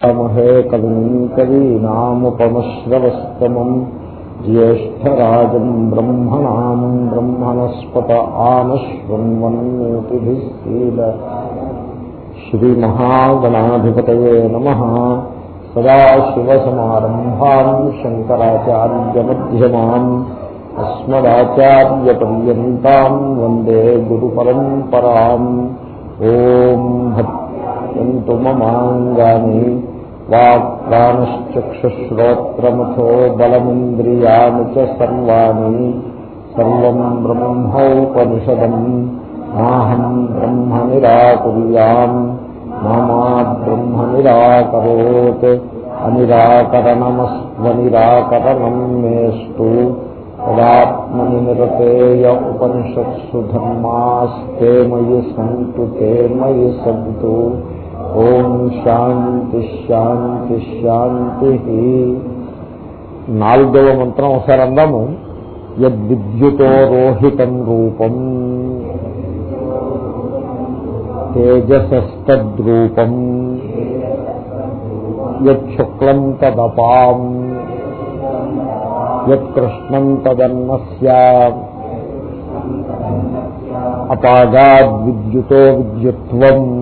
మహే కవిం కవీనాముపమశ్రవస్తమం. జ్యేష్టరాజం బ్రహ్మణాం బ్రహ్మణస్పత ఆనశ్వన్వన్నోతిభిస్సీల శ్రీమహాగణాధిపతయే నమ. సదాశివసమారంభాం శంకరాచార్యమ్యమాం అస్మదాచార్యపర్యంతం వందే గురు పరంపరాం ఓం భక్తు మమాంగాని వాక్ప్రాణశ్చక్షుశ్రోత్రమథో బలమింద్రియాణి సర్వాణి. సర్వం బ్రహ్మోపనిషదం. నాహం బ్రహ్మ నిరాకుర్యాం మమా బ్రహ్మ నిరాకరోత్ అనిరాకరణమస్వనిరాకరణం మేస్తు. తదాత్మని నిరతేయ ఉపనిషత్సు ధర్మాస్తే మయి సంతు తే మయి సంతు. ఓం శాంతి శాంతి శాంతి. నాలుగవ మంత్రం ఒకసారి అందాము. యద్విద్యుతో రోహితం రూపం. తేజసస్తద్రూపం. యశుక్లం తదపాం. యత్కృష్ణం తదన్నస్య అపాగాద్విద్యుతో విద్యుత్వం.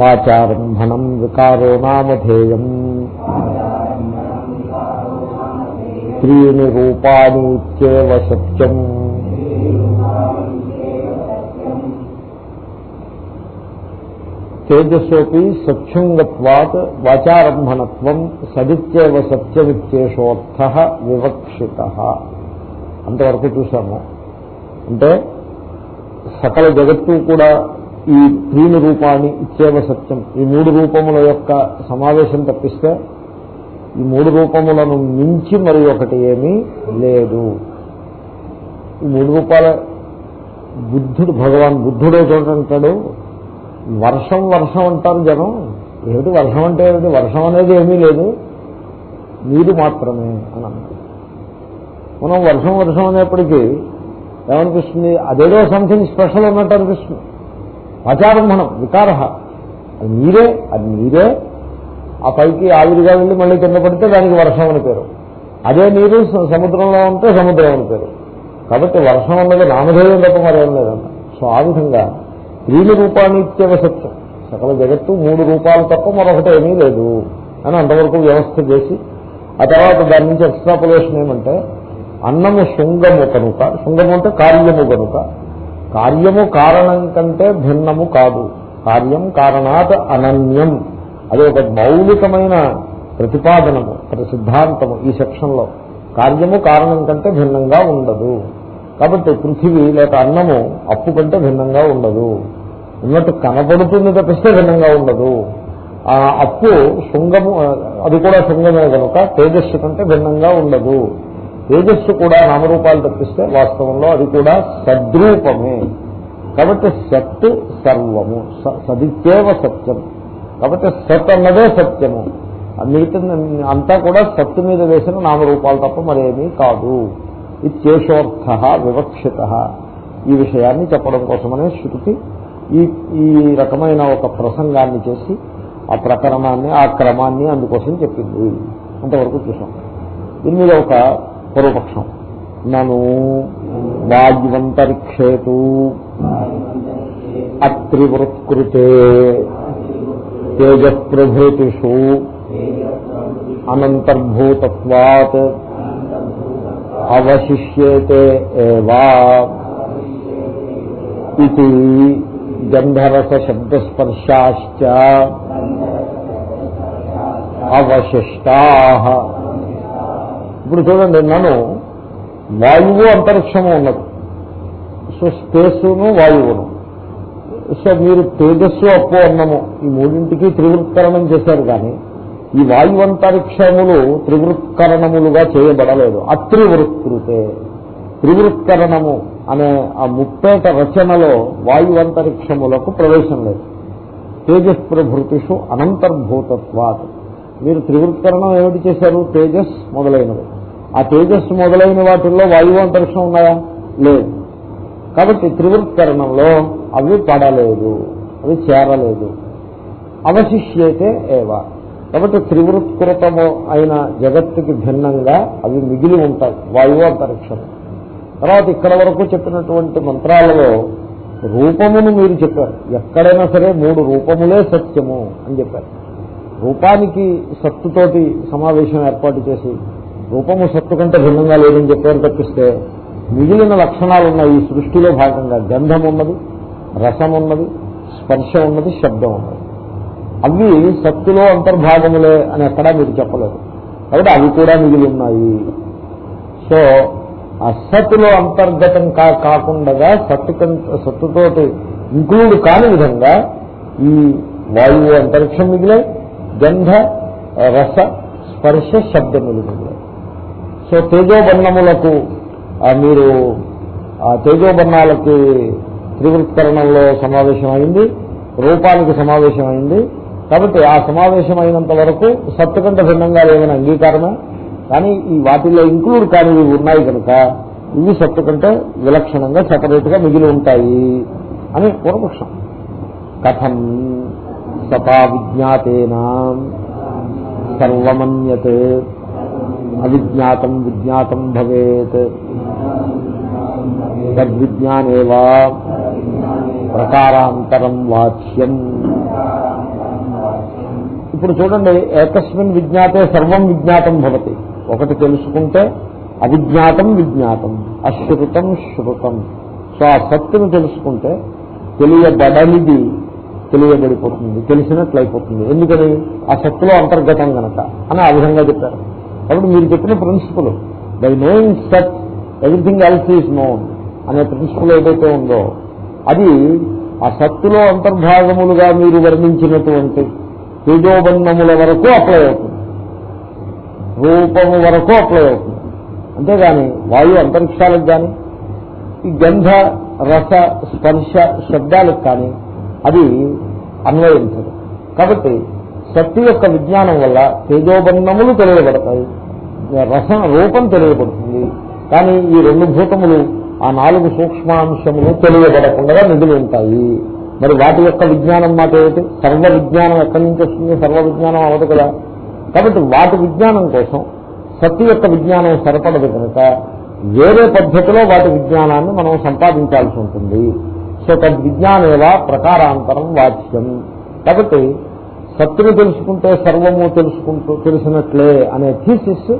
వాచారంభణం వికారో నామధేయం త్రీని రూపాణి సత్యం. తేజస్సోపి సత్యుంగత్వాత్ వాచారంభణత్వం సదిత్యేవ సత్యమిత్యేషోర్థ వివక్షిత. అంతవరకు చూసాము అంటే సకల జగత్తు కూడా ఈ త్రీని రూపాన్ని ఇచ్చేవ సత్యం. ఈ మూడు రూపముల యొక్క సమావేశం తప్పిస్తే ఈ మూడు రూపములను మించి మరి ఒకటి ఏమీ లేదు. ఈ మూడు రూపాల బుద్ధుడు భగవాన్ బుద్ధుడే చూడంటాడు వర్షం వర్షం అంటారు జనం. ఏమిటి వర్షం అంటే ఏమిటి? వర్షం అనేది ఏమీ లేదు. నీరు మాత్రమే అని అన్నారు. మనం వర్షం వర్షం అనేప్పటికీ ఏమనిపిస్తుంది? అదేదో సంథింగ్ స్పెషల్ ఉన్నట్టు అనిపిస్తుంది. వాచారంభణం వికార అది నీరే అది నీరే ఆ పైకి ఆవిరిగా వెళ్ళి మళ్ళీ కింద పడితే దానికి వర్షం అని పేరు. అదే నీరు సముద్రంలో ఉంటే సముద్రం అని పేరు. కాబట్టి వర్షం అన్నది నామధేయం తప్ప మరేం లేదన్న సో ఆ విధంగా త్రీని రూపాన్ని సత్యం సకల జగత్తు మూడు రూపాలు తప్ప మరొకటి ఏమీ లేదు అని అంతవరకు వ్యవస్థ చేసి ఆ తర్వాత దాని నుంచి ఎక్స్ట్రాపులేషన్ ఏమంటే అన్నము శృంగము కనుక శృంగము అంటే కార్యము కనుక కార్యము కారణం కంటే భిన్నము కాదు. కార్యం కారణాత్ అనన్యం. అది ఒక మౌలికమైన ప్రతిపాదనము సిద్ధాంతము ఈ సెక్షన్లో. కార్యము కారణం కంటే భిన్నంగా ఉండదు. కాబట్టి పృథివీ లేక అన్నము అప్పు కంటే భిన్నంగా ఉండదు. ఉన్నట్టు కనపడుతుంది తప్పిస్తే భిన్నంగా ఉండదు. ఆ అప్పు శృంగము అది కూడా శృంగమే కనుక తేజస్సు కంటే భిన్నంగా ఉండదు. తేజస్సు కూడా నామరూపాలు తప్పిస్తే వాస్తవంలో అది కూడా సద్రూపమే. కాబట్టి సత్ సర్వము. సదిత్యేవ సత్యం. కాబట్టి సత్ అన్నదే సత్యము. మిగతా అంతా కూడా సత్తు మీద వేసిన నామరూపాలు తప్ప మరేమీ కాదు. ఇత్యేషోర్థ వివక్షిత. ఈ విషయాన్ని చెప్పడం కోసమనే శృతి ఈ ఈ రకమైన ఒక ప్రసంగాన్ని చేసి ఆ ప్రకరణాన్ని ఆ క్రమాన్ని అందుకోసం చెప్పింది. అంతవరకు చూసాం. దీని మీద ఒక పూర్వపక్షం. నను వాయువంతరిక్షేతు అత్రివృత్కృతే తేజప్రభృతిషు అనంతర్భూతత్వాత్ అవశిష్యేతే ఏవా ఇది గంధరస శబ్దస్పర్శాశ్చ అవశిష్టా ఇప్పుడు చూడండి నన్ను వాయువు అంతరిక్షము ఉన్నది. సో స్పేసును వాయువును. సో మీరు తేజస్సు అప్పు అన్నము ఈ మూడింటికి త్రివృత్కరణం చేశారు కానీ ఈ వాయువంతరిక్షములు త్రివృత్కరణములుగా చేయబడలేదు. అత్రివృత్కృతే త్రివృత్కరణము అనే ఆ ముప్పేట రచనలో వాయువంతరిక్షములకు ప్రవేశం లేదు. తేజస్ ప్రభృతిషు అనంతర్భూతత్వాత్. మీరు త్రివృత్కరణం ఏమిటి చేశారు? తేజస్ మొదలైనవి. ఆ తేజస్సు మొదలైన వాటిల్లో వాయువు అంతరిక్షం ఉన్నాయా? లేదు. కాబట్టి త్రివృత్కరణంలో అవి పడలేదు అవి చేరలేదు. అవశిష్యతే ఏవ. కాబట్టి త్రివృత్కృతము అయిన జగత్తుకి భిన్నంగా అవి మిగిలి ఉంటాయి వాయువు అంతరిక్షం. తర్వాత ఇక్కడ వరకు చెప్పినటువంటి మంత్రాలలో రూపమును మీరు చెప్పారు. ఎక్కడైనా సరే మూడు రూపములే సత్యము అని చెప్పారు. రూపానికి సత్తుతోటి సమావేశం ఏర్పాటు చేసి రూపము సత్తు కంటే భిన్నంగా లేదని చెప్పారు తప్పిస్తే మిగిలిన లక్షణాలు ఉన్నాయి ఈ సృష్టిలో భాగంగా. గంధం ఉన్నది రసం ఉన్నది స్పర్శ ఉన్నది శబ్దం ఉన్నది అవి సత్తులో అంతర్భాగములే అని ఎక్కడా మీరు చెప్పలేదు. కాబట్టి అవి కూడా మిగిలి ఉన్నాయి సో అసత్తులో అంతర్గతం కా కాకుండా సత్తు సత్తుతోటి ఇంక్లూడ్ కాని విధంగా ఈ వాయువు అంతరిక్షం మిగిలే గంధ రస స్పర్శ శబ్దములు మిగిలాయి సో తేజోబర్ణములకు మీరు ఆ తేజోబర్ణాలకి త్రివృత్కరణంలో సమావేశం అయింది రూపానికి సమావేశం అయింది కాబట్టి ఆ సమావేశం వరకు సత్తు కంటే భిన్నంగా లేవని అంగీకారమే? కానీ ఈ వాటిల్లో ఇంక్లూడ్ కానివి ఉన్నాయి కనుక ఇవి సత్తు కంటే విలక్షణంగా సపరేట్గా మిగిలి ఉంటాయి అని పూర్వపక్షం. కథం సతా విజ్ఞాతేనా సర్వమన్యతే. అవిజ్ఞాతం విజ్ఞాతం భవేత్. తద్విజ్ఞానేవా ప్రకారాంతరం వాచ్యం. ఇప్పుడు చూడండి ఏకస్మిన్ విజ్ఞాతే సర్వం విజ్ఞాతం భవతి. ఒకటి తెలుసుకుంటే అవిజ్ఞాతం విజ్ఞాతం అశ్రుతం శృతం సో ఆ సత్తును తెలుసుకుంటే తెలియబడనిది తెలియబడిపోతుంది తెలిసినట్లయిపోతుంది. ఎందుకని? ఆ సత్తులో అంతర్గతం గనక అని ఆ విధంగా చెప్పారు. కాబట్టి మీరు చెప్పిన principle by knowing that everything else is known అనే ప్రిన్సిపల్ ఏదైతే ఉందో అది ఆ సత్తులో అంతర్భాగములుగా మీరు వర్ణించినటువంటి తేజోబంధముల వరకు అప్లై అవుతుంది. రూపము వరకు అప్లై అవుతుంది. అంతేగాని వాయు అంతరిక్షాలకు కానీ ఈ గంధ రస స్పర్శ శబ్దాలకు కానీ అది అన్వయించదు. కాబట్టి శక్తి యొక్క విజ్ఞానం వల్ల తేజోబన్నములు తెలియబడతాయి. రసం రూపం తెలియబడుతుంది. కానీ ఈ రెండు భూతములు ఆ నాలుగు సూక్ష్మాంశములు తెలియబడకుండా నిధులు ఉంటాయి. మరి వాటి యొక్క విజ్ఞానం మాట ఏమిటి? సర్వ విజ్ఞానం ఎక్కడి నుంచి వస్తుంది? సర్వ విజ్ఞానం అవదు కదా. కాబట్టి వాటి విజ్ఞానం కోసం సత్తు యొక్క విజ్ఞానం సరిపడదు కనుక వేరే పద్ధతిలో వాటి విజ్ఞానాన్ని మనం సంపాదించాల్సి ఉంటుంది. సో తద్విజ్ఞానేవా ప్రకారాంతరం వాచ్యం. కాబట్టి సత్తుని తెలుసుకుంటే సర్వము తెలుసుకుంటూ తెలిసినట్లే అనే థీసిస్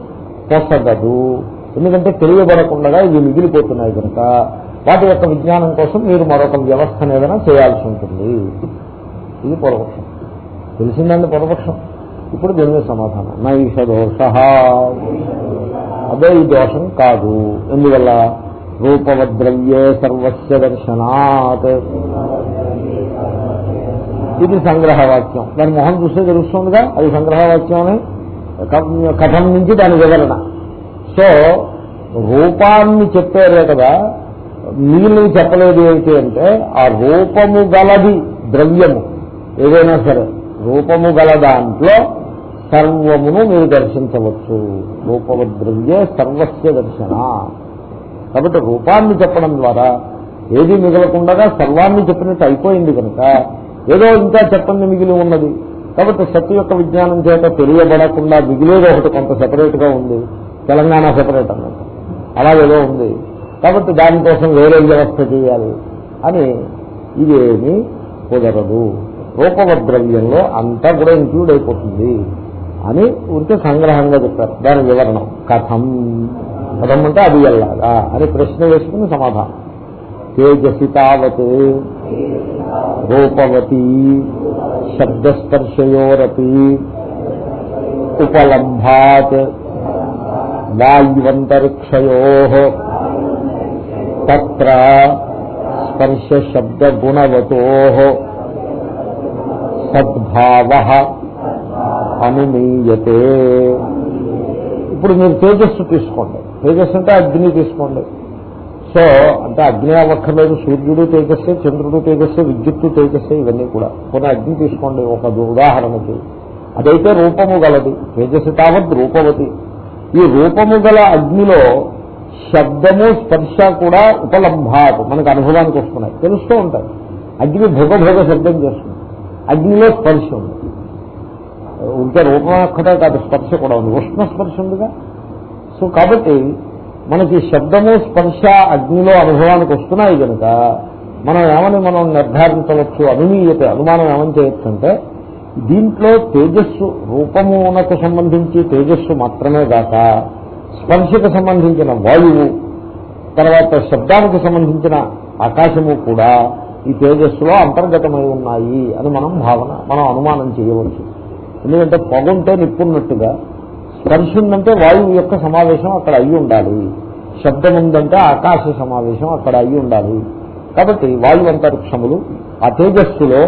పొసగదు. ఎందుకంటే తెలియబడకుండా ఇవి మిగిలిపోతున్నాయి కనుక వాటి యొక్క విజ్ఞానం కోసం మీరు మరొక వ్యవస్థను ఏదైనా చేయాల్సి ఉంటుంది. ఇది పూర్వపక్షం తెలిసిందండి పూర్వపక్షం ఇప్పుడు దీని సమాధానం. సమాధానం నైష దోష. అదే ఈ దోషం కాదు. ఎందువల్ల? రూపవద్రవ్యే సర్వస్య దర్శనాత్. ఇది సంగ్రహవాక్యం. దాని మొహం చూస్తే తెలుస్తుందిగా అది సంగ్రహవాక్యం అని కథం నుంచి దాని వివరణ. సో రూపాన్ని చెప్పారే కదా మిగిలినవి చెప్పలేదు ఏంటి అంటే ఆ రూపము గలది ద్రవ్యము. ఏదైనా సరే రూపము గల దాంట్లో సర్వమును మీరు దర్శించవచ్చు. రూపవద్రవ్యే సర్వస్య దర్శన. కాబట్టి రూపాన్ని చెప్పడం ద్వారా ఏది మిగలకుండా సర్వాన్ని చెప్పినట్టు అయిపోయింది కనుక ఏదో ఇంకా చెప్పండి మిగిలి ఉన్నది. కాబట్టి సత్తు యొక్క విజ్ఞానం చేత తెలియబడకుండా మిగిలేది ఒకటి కొంత సెపరేట్గా ఉంది. తెలంగాణ సెపరేట్ అన్నట్టు అలాగేదో ఉంది. కాబట్టి దానికోసం వేరే వ్యవస్థ చేయాలి అని ఇదేమి కుదరదు. రూపవద్రవ్యంలో అంతా కూడా ఇంక్లూడ్ అయిపోతుంది అని ఉంటే సంగ్రహంగా చెప్పారు. దాని వివరణం. కథం. కథం అంటే అది ఎలాగా అని ప్రశ్న వేసుకుని సమాధానం. తేజసి తావతే. రూపవతి శబ్దస్పర్శయోరపి ఉపలబ్ధాత్ వాయువంతరిక్షయో తత్ర స్పర్శ సద్భావ అనుమీయతే ఇప్పుడు మీరు తేజస్సు తీసుకోండి. తేజస్సు అంటే అగ్ని తీసుకోండి. సో అంటే అగ్ని అవ్వక్కర్లేదు సూర్యుడు తేజస్సే చంద్రుడు తేజస్సే విద్యుత్తు తేజస్సే ఇవన్నీ కూడా. కొన్ని అగ్ని తీసుకోండి ఒక ఉదాహరణకి. అదైతే రూపము గలది. తేజస్సు తావత్ రూపవతి. ఈ రూపము గల అగ్నిలో శబ్దము స్పర్శ కూడా ఉపలంభాలు మనకు అనుభవానికి వస్తున్నాయి. తెలుస్తూ ఉంటాయి. అగ్ని భోగ శబ్దం చేస్తుంది. అగ్నిలో స్పర్శ ఉంది. ఉంటే రూపం ఒక్కటే కాదు స్పర్శ కూడా ఉంది. ఉష్ణ స్పర్శ ఉందిగా. సో కాబట్టి మనకి శబ్దము స్పర్శ అగ్నిలో అనుభవానికి వస్తున్నాయి కనుక మనం ఏమని మనం నిర్ధారించవచ్చు? అనుమీయత అనుమానం ఏమని చేయొచ్చు అంటే దీంట్లో తేజస్సు రూపమునకు సంబంధించి తేజస్సు మాత్రమే కాక స్పర్శకు సంబంధించిన వాయువు తర్వాత శబ్దానికి సంబంధించిన ఆకాశము కూడా ఈ తేజస్సులో అంతర్గతమై ఉన్నాయి అని మనం భావన మనం అనుమానం చేయవచ్చు. ఎందుకంటే పొగంటే నిప్పున్నట్టుగా స్పర్శ ఉందంటే వాయువు యొక్క సమావేశం అక్కడ అయి ఉండాలి. శబ్దం ఉందంటే ఆకాశ సమావేశం అక్కడ అయి ఉండాలి. కాబట్టి వాయువంతరిక్షములు ఆ తేజస్సులో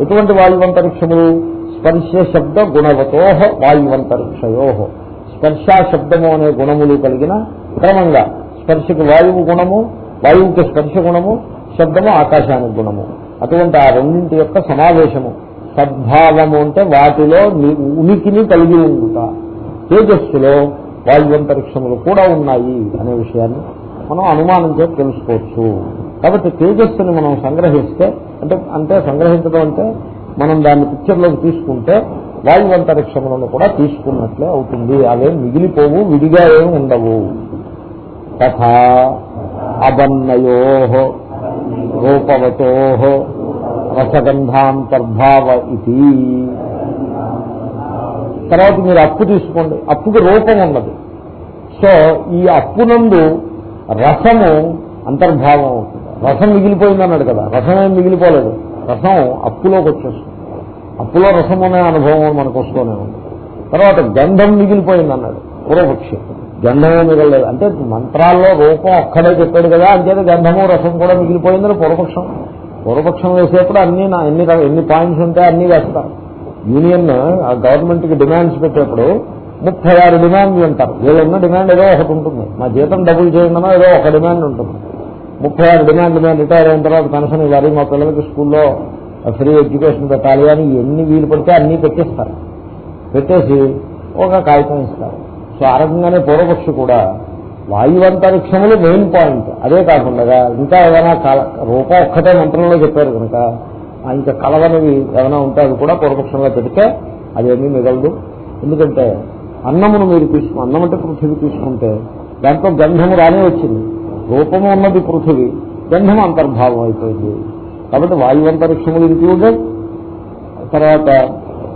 ఎటువంటి వాయువంతరిక్షములు? స్పర్శ శబ్ద గుణవతో వాయువంతరిక్షయో. స్పర్శ శబ్దము అనే గుణములు కలిగిన క్రమంగా స్పర్శకు వాయువు గుణము వాయువుకి స్పర్శ గుణము శబ్దము ఆకాశానికి గుణము. అటువంటి ఆ రెండింటి యొక్క సమావేశము. సద్భావము అంటే వాటిలో ఉనికిని కలిగి ఉండుట. తేజస్సులో వాయువంతరిక్షములు కూడా ఉన్నాయి అనే విషయాన్ని మనం అనుమానం చేసి తెలుసుకోవచ్చు. కాబట్టి తేజస్సుని మనం సంగ్రహిస్తే అంటే అంటే సంగ్రహించడం అంటే మనం దాన్ని పిక్చర్లోకి తీసుకుంటే వాయువంతరిక్షములను కూడా తీసుకున్నట్లే అవుతుంది. అవేం మిగిలిపోవు విడిగా ఏమి ఉండవు. తథా అబన్నయో రూపవతో రసగంధాంతర్భావ ఇది తర్వాత మీరు అప్పు తీసుకోండి. అప్పుకి రూపం ఉన్నది. సో ఈ అప్పునందు రసము అంతర్భావం అవుతుంది. రసం మిగిలిపోయింది అన్నాడు కదా. రసం ఏం మిగిలిపోలేదు. రసం అప్పులోకి వచ్చేస్తుంది. అప్పులో రసం అనే అనుభవం మనకు వస్తూనే ఉంది. తర్వాత గంధం మిగిలిపోయింది అన్నాడు పూర్వపక్షి గంధమే మిగలలేదు. అంటే మంత్రాల్లో రూపం ఒక్కడే చెప్పాడు కదా. అంతేత గంధము రసం కూడా మిగిలిపోయిందని పూర్వపక్షం. పూర్వపక్షం వేసేప్పుడు అన్ని నా- ఎన్ని ఎన్ని పాయింట్స్ ఉంటే అన్ని వేస్తారు యూనియన్ ఆ గవర్నమెంట్కి డిమాండ్స్ పెట్టేప్పుడు ముప్పై ఆరు డిమాండ్లు అంటారు. వీళ్ళున్న డిమాండ్ ఏదో ఒకటి ఉంటుంది. మా జీతం డబుల్ చేయడమో ఏదో ఒక డిమాండ్ ఉంటుంది. ముప్పై ఆరు డిమాండ్లు మేము రిటైర్ అయిన తర్వాత పెన్షన్ ఇవ్వాలి మా పిల్లలకి స్కూల్లో ఫ్రీ ఎడ్యుకేషన్ పెట్టాలి అని ఎన్ని వీలు పడితే అన్నీ పెట్టేస్తారు. పెట్టేసి ఒక కాగితం ఇస్తారు. సో ఆ రకంగానే పూర్వపక్షి కూడా వాయువంతరిక్షములు మెయిన్ పాయింట్ అదే కాకుండా ఇంకా ఏదైనా రూపం ఒక్కటే మంత్రంలో చెప్పారు కనుక ఇంకా కలవనివి ఏమైనా ఉంటే అవి కూడా పూర్వపక్షంగా పెడితే అదేమీ మిగలదు. ఎందుకంటే అన్నమును మీరు తీసుకు అన్నం అంటే పృథివీ తీసుకుంటే దాంట్లో గంధము రానే వచ్చింది. రూపము ఉన్నది పృథివీ గంధం అంతర్భావం అయిపోయింది. కాబట్టి వాయువంతరిక్షములు ఇంక్లూడెడ్ తర్వాత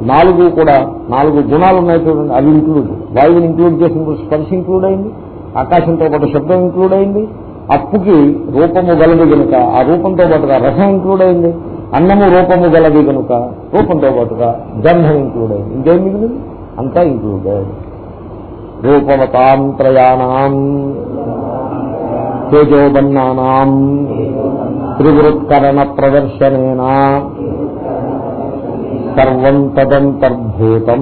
నాలుగు కూడా నాలుగు గుణాలు ఉన్నాయి చూడండి అవి ఇంక్లూడ్ వాయువుని ఇంక్లూడ్ చేసినప్పుడు స్పర్శ ఇంక్లూడ్ అయింది. ఆకాశంతో పాటు శబ్దం ఇంక్లూడ్ అయింది. అప్పుకి రూపము గలదు కనుక ఆ రూపంతో పాటుగా రసం ఇంక్లూడ్ అయింది. అన్నము రూపము గలది కనుక రూపంతో పాటుగా గంధం ఇంక్లూడ్ అయింది. ఇంకేం మిగిలింది? అంతా ఇంక్లూడెడ్ రూపవతాంత్రయాణం తేజోబన్నానాం త్రివృత్కరణ ప్రదర్శనేనా సర్వం తదంతర్భూతం.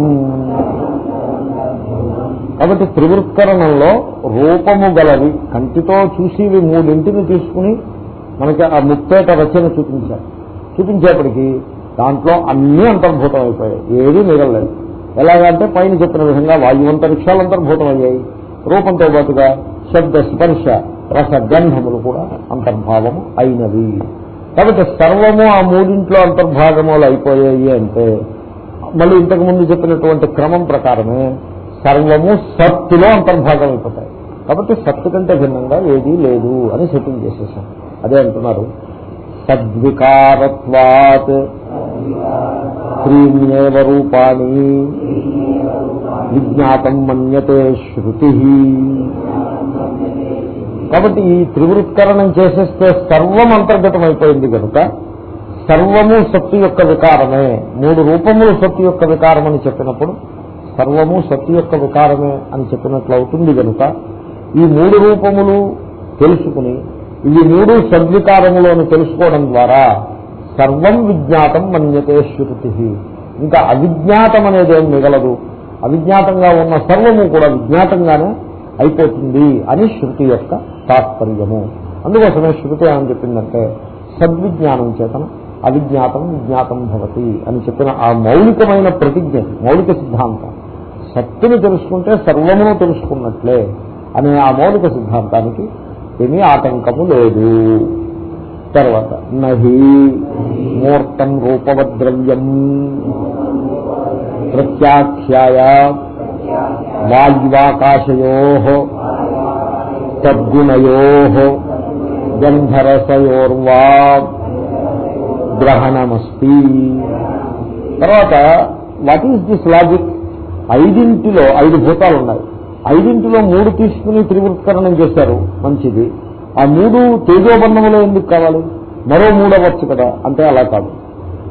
కాబట్టి త్రివృత్కరణంలో రూపము గలవి కంటితో చూసి మూడింటిని తీసుకుని మనకి ఆ ముప్పేట రచన చూపించారు. చూపించేప్పటికీ దాంట్లో అన్నీ అంతర్భూతం అయిపోయాయి ఏదీ మిగలలేదు. ఎలాగంటే పైన చెప్పిన విధంగా వాయువంతరిక్షాలు అంతర్భూతం అయ్యాయి రూపంతో పాటుగా శబ్ద స్పర్శ రసగంధములు కూడా అంతర్భావము అయినవి. కాబట్టి సర్వము ఆ మూడింట్లో అంతర్భాగములు అయిపోయాయి అంటే మళ్ళీ ఇంతకు ముందు చెప్పినటువంటి క్రమం ప్రకారమే సర్వము సత్తులో అంతర్భాగం అయిపోతాయి కాబట్టి సత్తు కంటే భిన్నంగా ఏదీ లేదు అని సెటిల్ చేసేసాం. అదే అంటున్నారు తద్వికారత్వాత్. త్రీణ్యేవ రూపాణి. విజ్ఞాతం మన్యతే శృతి. కాబట్టి ఈ త్రివృత్కరణం చేసేస్తే సర్వం అంతర్గతం అయిపోయింది కనుక సర్వము సత్తు యొక్క వికారమే. మూడు రూపములు సత్తు యొక్క వికారం అని చెప్పినప్పుడు సర్వము సత్తు యొక్క వికారమే అని చెప్పినట్లు అవుతుంది కనుక ఈ మూడు రూపములు తెలుసుకుని ఇవి మూడు సద్వికారములను తెలుసుకోవడం ద్వారా సర్వం విజ్ఞాతం మన్యతే శృతి. ఇంకా అవిజ్ఞాతం అనేది ఏం మిగలదు. అవిజ్ఞాతంగా ఉన్న సర్వము కూడా విజ్ఞాతంగానే అయిపోతుంది అని శృతి యొక్క తాత్పర్యము. అందుకోసమే శృతి ఏమని చెప్పిందంటే సద్విజ్ఞానం చేతన అవిజ్ఞాతం విజ్ఞాతం భవతి అని చెప్పిన ఆ మౌలికమైన ప్రతిజ్ఞ మౌలిక సిద్ధాంతం. సత్తుని తెలుసుకుంటే సర్వమును తెలుసుకున్నట్లే అనే ఆ మౌలిక సిద్ధాంతానికి ఏమీ ఆటంకము లేదు. తర్వాత నహి మూర్తం రూపవద్రవ్యం ప్రత్యాఖ్యాయ వాయువాకాశయో తద్గుణయో గంధరసయోర్వా గ్రహణమస్తి. తర్వాత వాట్ ఈస్ దిస్ లాజిక్? ఐదింటిలో ఐదు భూతాలు ఉన్నాయి ఐదింటిలో మూడు తీసుకుని త్రివృత్కరణం చేశారు. మంచిది. ఆ మూడు తేజోబంధములో ఎందుకు కావాలి? మరో మూడు అవ్వచ్చు కదా. అంటే అలా కాదు.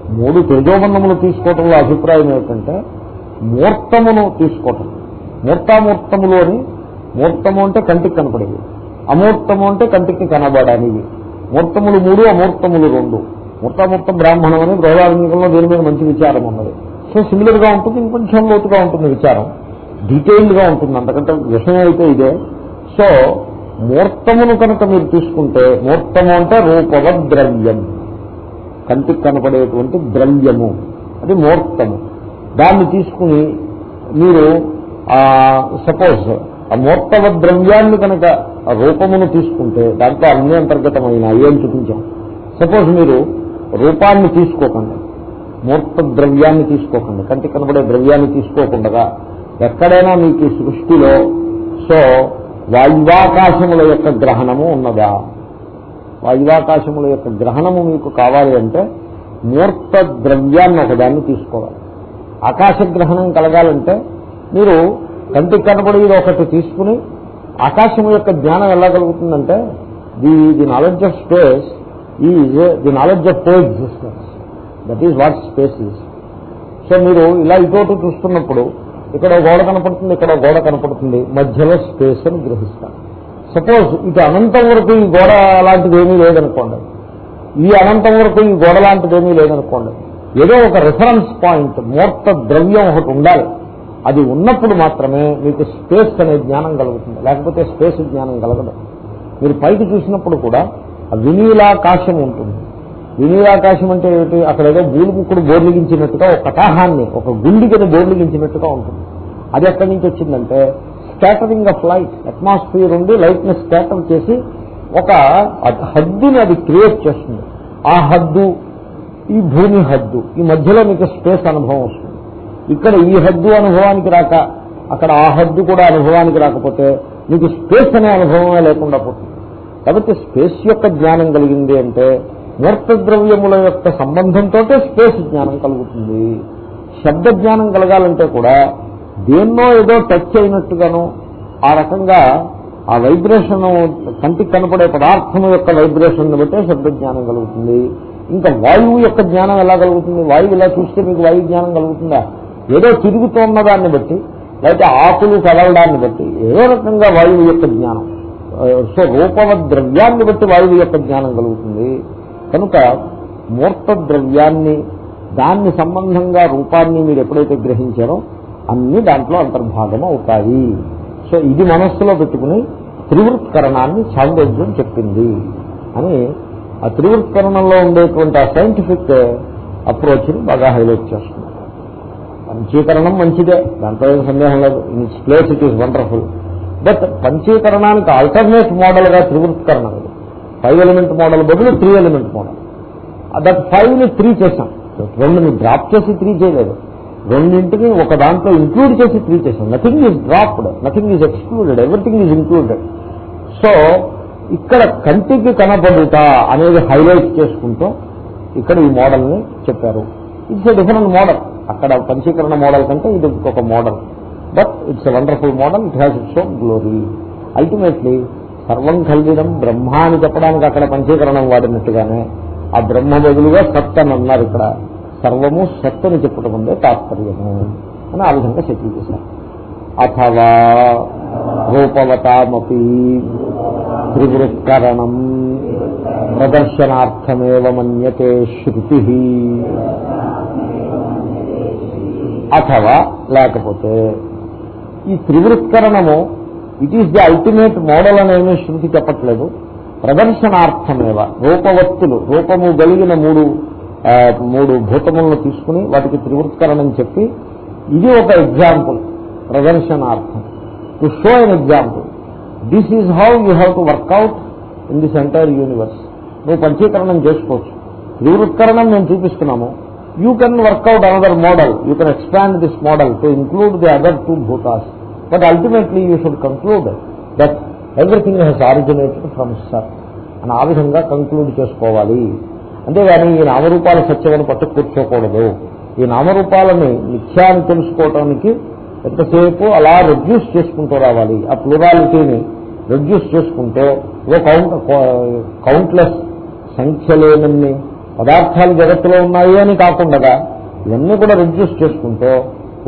మూడు తేజోబంధములు తీసుకోవటంలో అభిప్రాయం ఏమిటంటే మూర్తమును తీసుకోవటం. మూర్తామూర్తములు అని మూర్తము అంటే కంటికి కనపడేవి అమూర్తము అంటే కంటికి కనబడనివి మూర్తములు మూడు అమూర్తములు రెండు. మూర్తామూర్తం బ్రాహ్మణం అని బృహదారంగంలో దీని మీద మంచి విచారం ఉన్నది. సో సిమిలర్గా ఉంటుంది ఇంకొంచెం లోతుగా ఉంటుంది విచారం. డీటెయిల్డ్గా ఉంటుంది. అంతకంటే విషయం అయితే ఇదే. సో మూర్తమును కనుక మీరు తీసుకుంటే మూర్తము అంటే రూపవ ద్రవ్యం కంటికి కనపడేటువంటి ద్రవ్యము. అది మూర్తము. దాన్ని తీసుకుని మీరు సపోజ్ ఆ మూర్తవ ద్రవ్యాన్ని కనుక ఆ రూపమును తీసుకుంటే దాంట్లో అన్ని అంతర్గతమైన ఏం చూపించాం? సపోజ్ మీరు రూపాన్ని తీసుకోకండి. మూర్త ద్రవ్యాన్ని తీసుకోకండి. కంటికి కనబడే ద్రవ్యాన్ని తీసుకోకుండా ఎక్కడైనా మీకు సృష్టిలో సో వాయువాకాశముల యొక్క గ్రహణము ఉన్నదా? వాయువాకాశముల యొక్క గ్రహణము మీకు కావాలి అంటే మూర్త ద్రవ్యాన్ని ఒకదాన్ని తీసుకోవాలి. ఆకాశ గ్రహణం కలగాలంటే మీరు కంటికి కనబడేది ఒకటి తీసుకుని ఆకాశం యొక్క జ్ఞానం ఎలా కలుగుతుందంటే the the knowledge of space is the knowledge of coexistence that is what space is. So మీరు ఇలా ఇటోటు చూస్తున్నప్పుడు ఇక్కడ గోడ కనపడుతుంది ఇక్కడ గోడ కనపడుతుంది. మధ్యలో స్పేస్ అని గ్రహిస్తారు సపోజ్ ఇటు అనంతం వరకు ఈ గోడ లాంటిది ఏమీ లేదనుకోండి. ఈ అనంతం వరకు ఈ గోడ లాంటిది ఏమీ లేదనుకోండి. ఏదో ఒక రిఫరెన్స్ పాయింట్ మూర్త ద్రవ్యం ఒకటి ఉండాలి. అది ఉన్నప్పుడు మాత్రమే మీకు స్పేస్ అనే జ్ఞానం కలుగుతుంది. లేకపోతే స్పేస్ జ్ఞానం కలగదు. మీరు పైకి చూసినప్పుడు కూడా ఆ వినీలాకాశం ఉంటుంది. వినీలాకాశం అంటే ఏమిటి? అక్కడ ఏదో బూలుముక్కుడు బోర్లిగించినట్టుగా ఒక కటాహాన్ని ఒక గుండికని బోర్లిగించినట్టుగా ఉంటుంది. అది ఎక్కడి నుంచి వచ్చిందంటే స్కాటరింగ్ ఆఫ్ లైట్ అట్మాస్ఫియర్ ఉండి లైట్ని స్కాటర్ చేసి ఒక హద్దుని అది క్రియేట్ చేస్తుంది. ఆ హద్దు ఈ భూమి హద్దు ఈ మధ్యలో మీకు స్పేస్ అనుభవం వస్తుంది. ఇక్కడ ఈ హద్దు అనుభవానికి రాక అక్కడ ఆ హద్దు కూడా అనుభవానికి రాకపోతే మీకు స్పేస్ అనే అనుభవమే లేకుండా పోతుంది. కాబట్టి స్పేస్ యొక్క జ్ఞానం కలిగింది అంటే మూర్త ద్రవ్యముల యొక్క సంబంధంతో స్పేస్ జ్ఞానం కలుగుతుంది. శబ్ద జ్ఞానం కలగాలంటే కూడా దేన్నో ఏదో టచ్ అయినట్టుగాను ఆ రకంగా ఆ వైబ్రేషన్ కంటికి కనపడే పదార్థం యొక్క వైబ్రేషన్ బట్టే శబ్ద జ్ఞానం కలుగుతుంది. ఇంకా వాయువు యొక్క జ్ఞానం ఎలా కలుగుతుంది? వాయువు ఇలా చూస్తే మీకు వాయు జ్ఞానం కలుగుతుందా? ఏదో తిరుగుతున్న దాన్ని బట్టి లేకపోతే ఆకులు కదలడాన్ని బట్టి ఏదో రకంగా వాయువు యొక్క జ్ఞానం. సో రూపవ ద్రవ్యాన్ని బట్టి వాయువు యొక్క జ్ఞానం కలుగుతుంది. కనుక మూర్త ద్రవ్యాన్ని దాన్ని సంబంధంగా రూపాన్ని మీరు ఎప్పుడైతే గ్రహించారో అన్ని దాంట్లో అంతర్భాగం అవుతాయి. సో ఇది మనస్సులో పెట్టుకుని త్రివృత్కరణాన్ని చాంద్రోగ్యం చెప్పింది అని ఆ త్రివృత్కరణంలో ఉండేటువంటి ఆ సైంటిఫిక్ అప్రోచ్ని బాగా హైలైట్ చేస్తుంది. పంచీకరణం మంచిదే దాంట్లో ఏం సందేహం లేదు. In its place it is wonderful but పంచీకరణానికి alternate మోడల్గా త్రివృత్కరణం ఫైవ్ ఎలిమెంట్ మోడల్ బదులు త్రీ ఎలిమెంట్ మోడల్ దట్ ఫైవ్ని త్రీ చేశాం. రెండుని డ్రాప్ చేసి త్రీ చేయలేదు. రెండింటిని ఒక దాంట్లో ఇంక్లూడ్ చేసి త్రీ చేశాం. Nothing is dropped nothing is excluded everything is included so ఇక్కడ కంటికి కనపడుట అనేది హైలైట్ చేసుకుంటూ ఇక్కడ ఈ మోడల్ని చెప్పారు. ఇట్స్ ఎ డిఫరెంట్ మోడల్ అక్కడ పంచీకరణ మోడల్ కంటే ఇది ఒక model but it's a wonderful model it has its own glory ultimately సర్వం కలిగిడం బ్రహ్మ అని చెప్పడానికి అక్కడ పంచీకరణం వాడినట్టుగానే ఆ బ్రహ్మ బదులుగా సత్ అని అన్నారు ఇక్కడ. సర్వము సత్ అని చెప్పుట తాత్పర్యము అని ఆ విధంగా సెటిల్ చేశారు. అథవా రూపవతామపి త్రివృత్కరణం ప్రదర్శనార్థమేవ మన్యతే శృతి. అథవా లేకపోతే ఈ త్రివృత్కరణము it is the ultimate model అనేమి శృతి చెప్పట్లేదు. ప్రదర్శనార్థమేవ. రూపవత్తులు రూపము కలిగిన మూడు మూడు భూతములను తీసుకుని వాటికి త్రివృత్కరణం చెప్పి ఇది ఒక example ప్రదర్శనార్థం. To show an example this is how you have to work out in this entire universe నువ్వు పంచీకరణం చేసుకోవచ్చు. త్రివృత్కరణం మేము చూపిస్తున్నాము. You can work out another model you can expand this model to include the other two భూతాస్ but ultimately you should conclude that everything has originated from sir అని ఆ విధంగా conclude చేసుకోవాలి. అంతేగాని ఈ నామరూపాల సత్యమని పట్టు కూర్చోకూడదు. ఈ నామరూపాలని నిత్యాన్ని తెలుసుకోవటానికి ఎంతసేపు అలా రెడ్యూస్ చేసుకుంటూ రావాలి. ఆ ప్లూరాలిటీని రెడ్యూస్ చేసుకుంటూ ఏదో కౌంట్ కౌంట్లెస్ సంఖ్య లేనన్ని పదార్థాలు జగత్తులో ఉన్నాయి అని కాకుండా ఇవన్నీ కూడా రెడ్యూస్ చేసుకుంటూ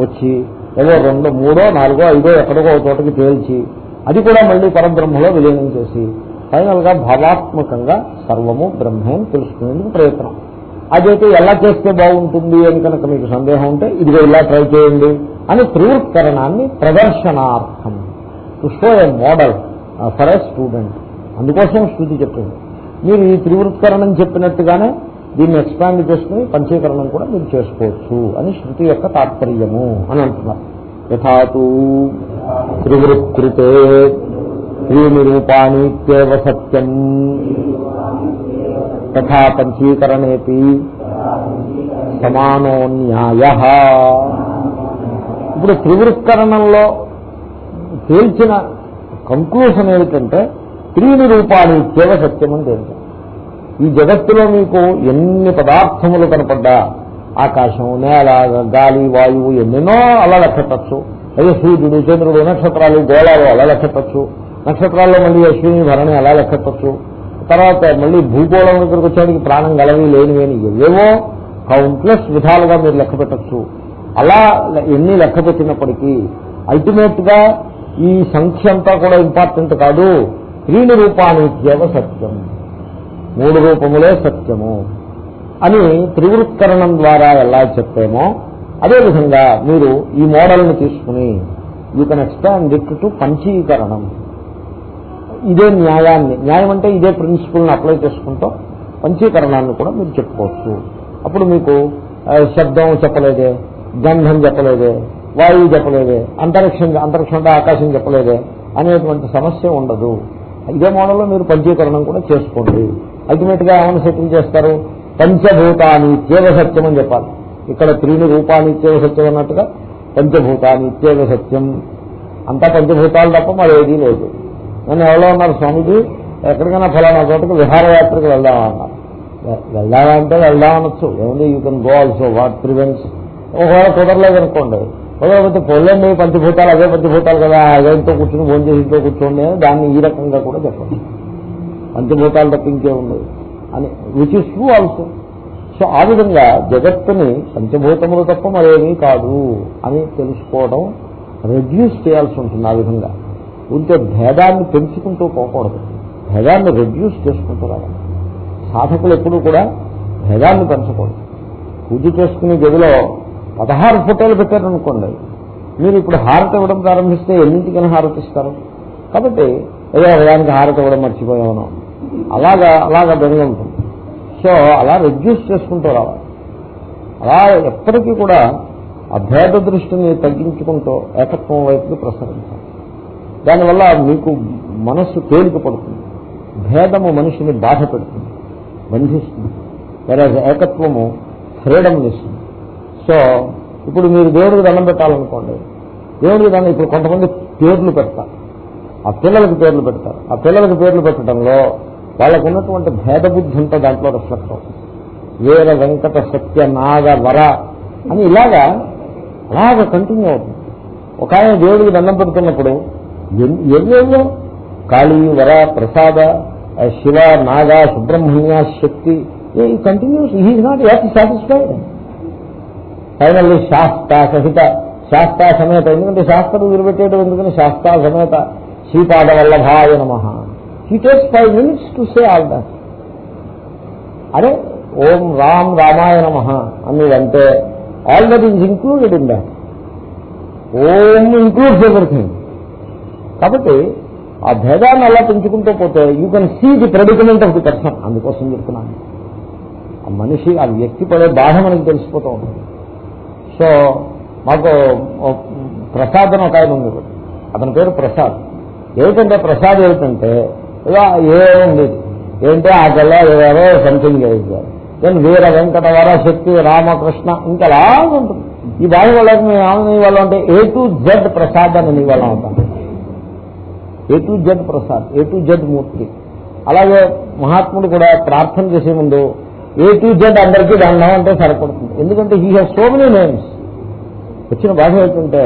వచ్చి ఏదో రెండో మూడో నాలుగో ఐదో ఎక్కడికో చోటకి తేల్చి అది కూడా మళ్ళీ పరబ్రహ్మలో విలీనం చేసి ఫైనల్గా భావాత్మకంగా సర్వము బ్రహ్మే తెలుసుకునేందుకు ప్రయత్నం. అదైతే ఎలా చేస్తే బాగుంటుంది అని కనుక మీకు సందేహం ఉంటే ఇదిగో ఇలా ట్రై చేయండి అని త్రివృత్కరణాన్ని ప్రదర్శనార్థం. To show a model for a student అందుకోసం స్థుతి చెప్పింది. మీరు ఈ త్రివృత్కరణం చెప్పినట్టుగానే దీన్ని ఎక్స్పాండ్ చేసుకుని పంచీకరణం కూడా మీరు చేసుకోవచ్చు అని శృతి యొక్క తాత్పర్యము అని అంటున్నారు. యథాతు క్రీడి రూపాణిత్యేవ సత్యం. తథా పంచీకరణేపి సమానో న్యాయ. ఇప్పుడు త్రివృత్కరణంలో తేల్చిన కంక్లూషన్ ఏమిటంటే త్రీని రూపాలు సత్యం అని తేల్చారు. ఈ జగత్తులో మీకు ఎన్ని పదార్థములు కనపడ్డా? ఆకాశం నేల గాలి వాయువు ఎన్నెన్నో అలా లెక్కెట్టచ్చు అదే సూర్యుడు చంద్రుడు నక్షత్రాలు గోళాలు అలా లెక్కెట్టచ్చు నక్షత్రాల్లో మళ్ళీ అశ్విని భరణి అలా లెక్కెట్టచ్చు తర్వాత మళ్ళీ భూగోళం దగ్గరకు వచ్చేటికి ప్రాణం గలవి లేనివేని ఏవేవో కౌంట్లెస్ విధాలుగా మీరు లెక్క పెట్టచ్చు అలా ఎన్ని లెక్క పెట్టినప్పటికీ అల్టిమేట్గా ఈ సంఖ్య అంతా కూడా ఇంపార్టెంట్ కాదు. త్రీని రూపానిత్యవ సత్యం. మూడు రూపములే సత్యము అని త్రివృత్కరణం ద్వారా ఎలా చెప్పామో అదేవిధంగా మీరు ఈ మోడల్ని తీసుకుని you can expand it to పంచీకరణం. ఇదే న్యాయాన్ని న్యాయం అంటే ఇదే ప్రిన్సిపల్ని అప్లై చేసుకుంటూ పంచీకరణాన్ని కూడా మీరు చెప్పుకోవచ్చు. అప్పుడు మీకు శబ్దం చెప్పలేదే గంధం చెప్పలేదే వాయువు చెప్పలేదే అంతరిక్షం అంతరిక్షం అంటే ఆకాశం చెప్పలేదే అనేటువంటి సమస్య ఉండదు. ఇదే మోడల్లో మీరు పంచీకరణం కూడా చేసుకోండి. అల్టిమేట్గా ఏమైనా సెటిల్ చేస్తారు? పంచభూతాన్ని ఇత్యేవ సత్యం అని చెప్పాలి. ఇక్కడ త్రీని రూపాన్ని ఇత్యేవ సత్యం అన్నట్టుగా పంచభూతాన్ని ఇత్యేవ సత్యం అంతా పంచభూతాలు తప్ప మరి ఏదీ లేదు. నన్ను ఎవరో ఉన్నారు స్వామిజీ ఎక్కడికైనా ఫలానా చోటకు విహారయాత్రకు వెళ్దామా? అన్నారు. వె- వెళ్దామా అంటే వెళ్దాం ఏముంది? You can go also what prevents ఒకవేళ కుదరలేదు అనుకోండి కుదరకపోతే పొల్లండి పంచభూతాలు అదే పంచభూతాలు కదా. అదేంతో కూర్చుని భోజనం చేసి ఇంట్లో కూర్చోండి దాన్ని ఈ రకంగా కూడా చెప్పండి. పంచభూతాలు తప్పించే ఇంకే ఉంది అని which is true also so ఆ విధంగా జగత్తుని పంచభూతములు తప్ప మరేమీ కాదు అని తెలుసుకోవడం రెడ్యూస్ చేయాల్సి ఉంటుంది ఆ విధంగా. ఉంటే భేదాన్ని పెంచుకుంటూ పోకూడదు. భేదాన్ని రెడ్యూస్ చేసుకుంటూ రావాలి. సాధకులు ఎప్పుడూ కూడా భేదాన్ని పెంచకూడదు. పూజ చేసుకునే గదిలో పదహారు ఫోటోలు పెట్టారనుకోండి మీరు ఇప్పుడు హారతి ఇవ్వడం ప్రారంభిస్తే ఎన్నింటికైనా హారతి ఇస్తారు కాబట్టి ఏదో ఉదయానికి హారతి ఇవ్వడం మర్చిపోయామనో అలాగా అలాగా బెంగ ఉంటుంది. సో అలా రెడ్యూస్ చేసుకుంటూ రావాలి. అలా ఎప్పటికీ కూడా ఆ భేద దృష్టిని తగ్గించుకుంటూ ఏకత్వం వైపుకి ప్రసరించాలి. దానివల్ల మీకు మనస్సు తేలిక పడుతుంది భేదము మనిషిని బాధ పెడుతుంది బంధిస్తుంది. వేరే ఏకత్వము ఫ్రీడమ్ ఇస్తుంది. సో ఇప్పుడు మీరు దేవుడికి దండం పెట్టాలనుకోండి. దేవుడికి దండం ఇప్పుడు కొంతమంది పేర్లు పెడతారు. ఆ పిల్లలకు పేర్లు పెడతారు. ఆ పిల్లలకు పేర్లు పెట్టడంలో వాళ్ళకు ఉన్నటువంటి భేద బుద్ధి అంతా దాంట్లో రిఫ్లెక్ట్ అవుతుంది. వీర వెంకట సత్య నాగ వర అని ఇలాగా అలాగ కంటిన్యూ అవుతుంది. ఒక ఆయన దేవుడికి దండం పెడుతున్నప్పుడు ఎవేవో Kali Vara Prasada Shiva Naga Subrahmanya Shakti continues he's not yet satisfied finally Shasta సహిత శాస్త సమేత ఎందుకంటే శాస్త్రం వదిలిపెట్టేయడం ఎందుకని? శాస్త సమేత శ్రీపాద వల్లభాయ నమ. He takes five minutes to say all that అరే ఓం రామ్ రామాయ నమ అని అంటే all that is included in that Om includes everything కాబట్టి ఆ భేదాన్ని అలా పెంచుకుంటూ పోతే you can see the predicament of the person అందుకోసం చెప్తున్నాను. ఆ మనిషి ఆ వ్యక్తి పడే బాధ మనకి తెలిసిపోతూ ఉంటుంది. సో మాకు ప్రసాద్ అని ఒక ఆయన ఉంది అతని పేరు ప్రసాద్. ఏమిటంటే ప్రసాద్ ఏమిటంటే ఇలా ఏ ఉండేది ఏంటి ఆ కల్లా ఏదో సంథింగ్ దెన్ వీర వెంకట వరశక్తి రామకృష్ణ ఇంకా ఉంటుంది. ఈ బావి వాళ్ళకి మేము ఏమని ఇవ్వాలి అంటే ఏ టు జెడ్ ప్రసాద్ అని వాళ్ళం అవుతాం A to Z Prasad A to Z Murthy. అలాగే మహాత్ముడు కూడా ప్రార్థన చేసే ముందు ఏ టు జెడ్ అందరికీ దండం అంటే సరిపడుతుంది. ఎందుకంటే he have so many names వచ్చిన బాధ ఏంటంటే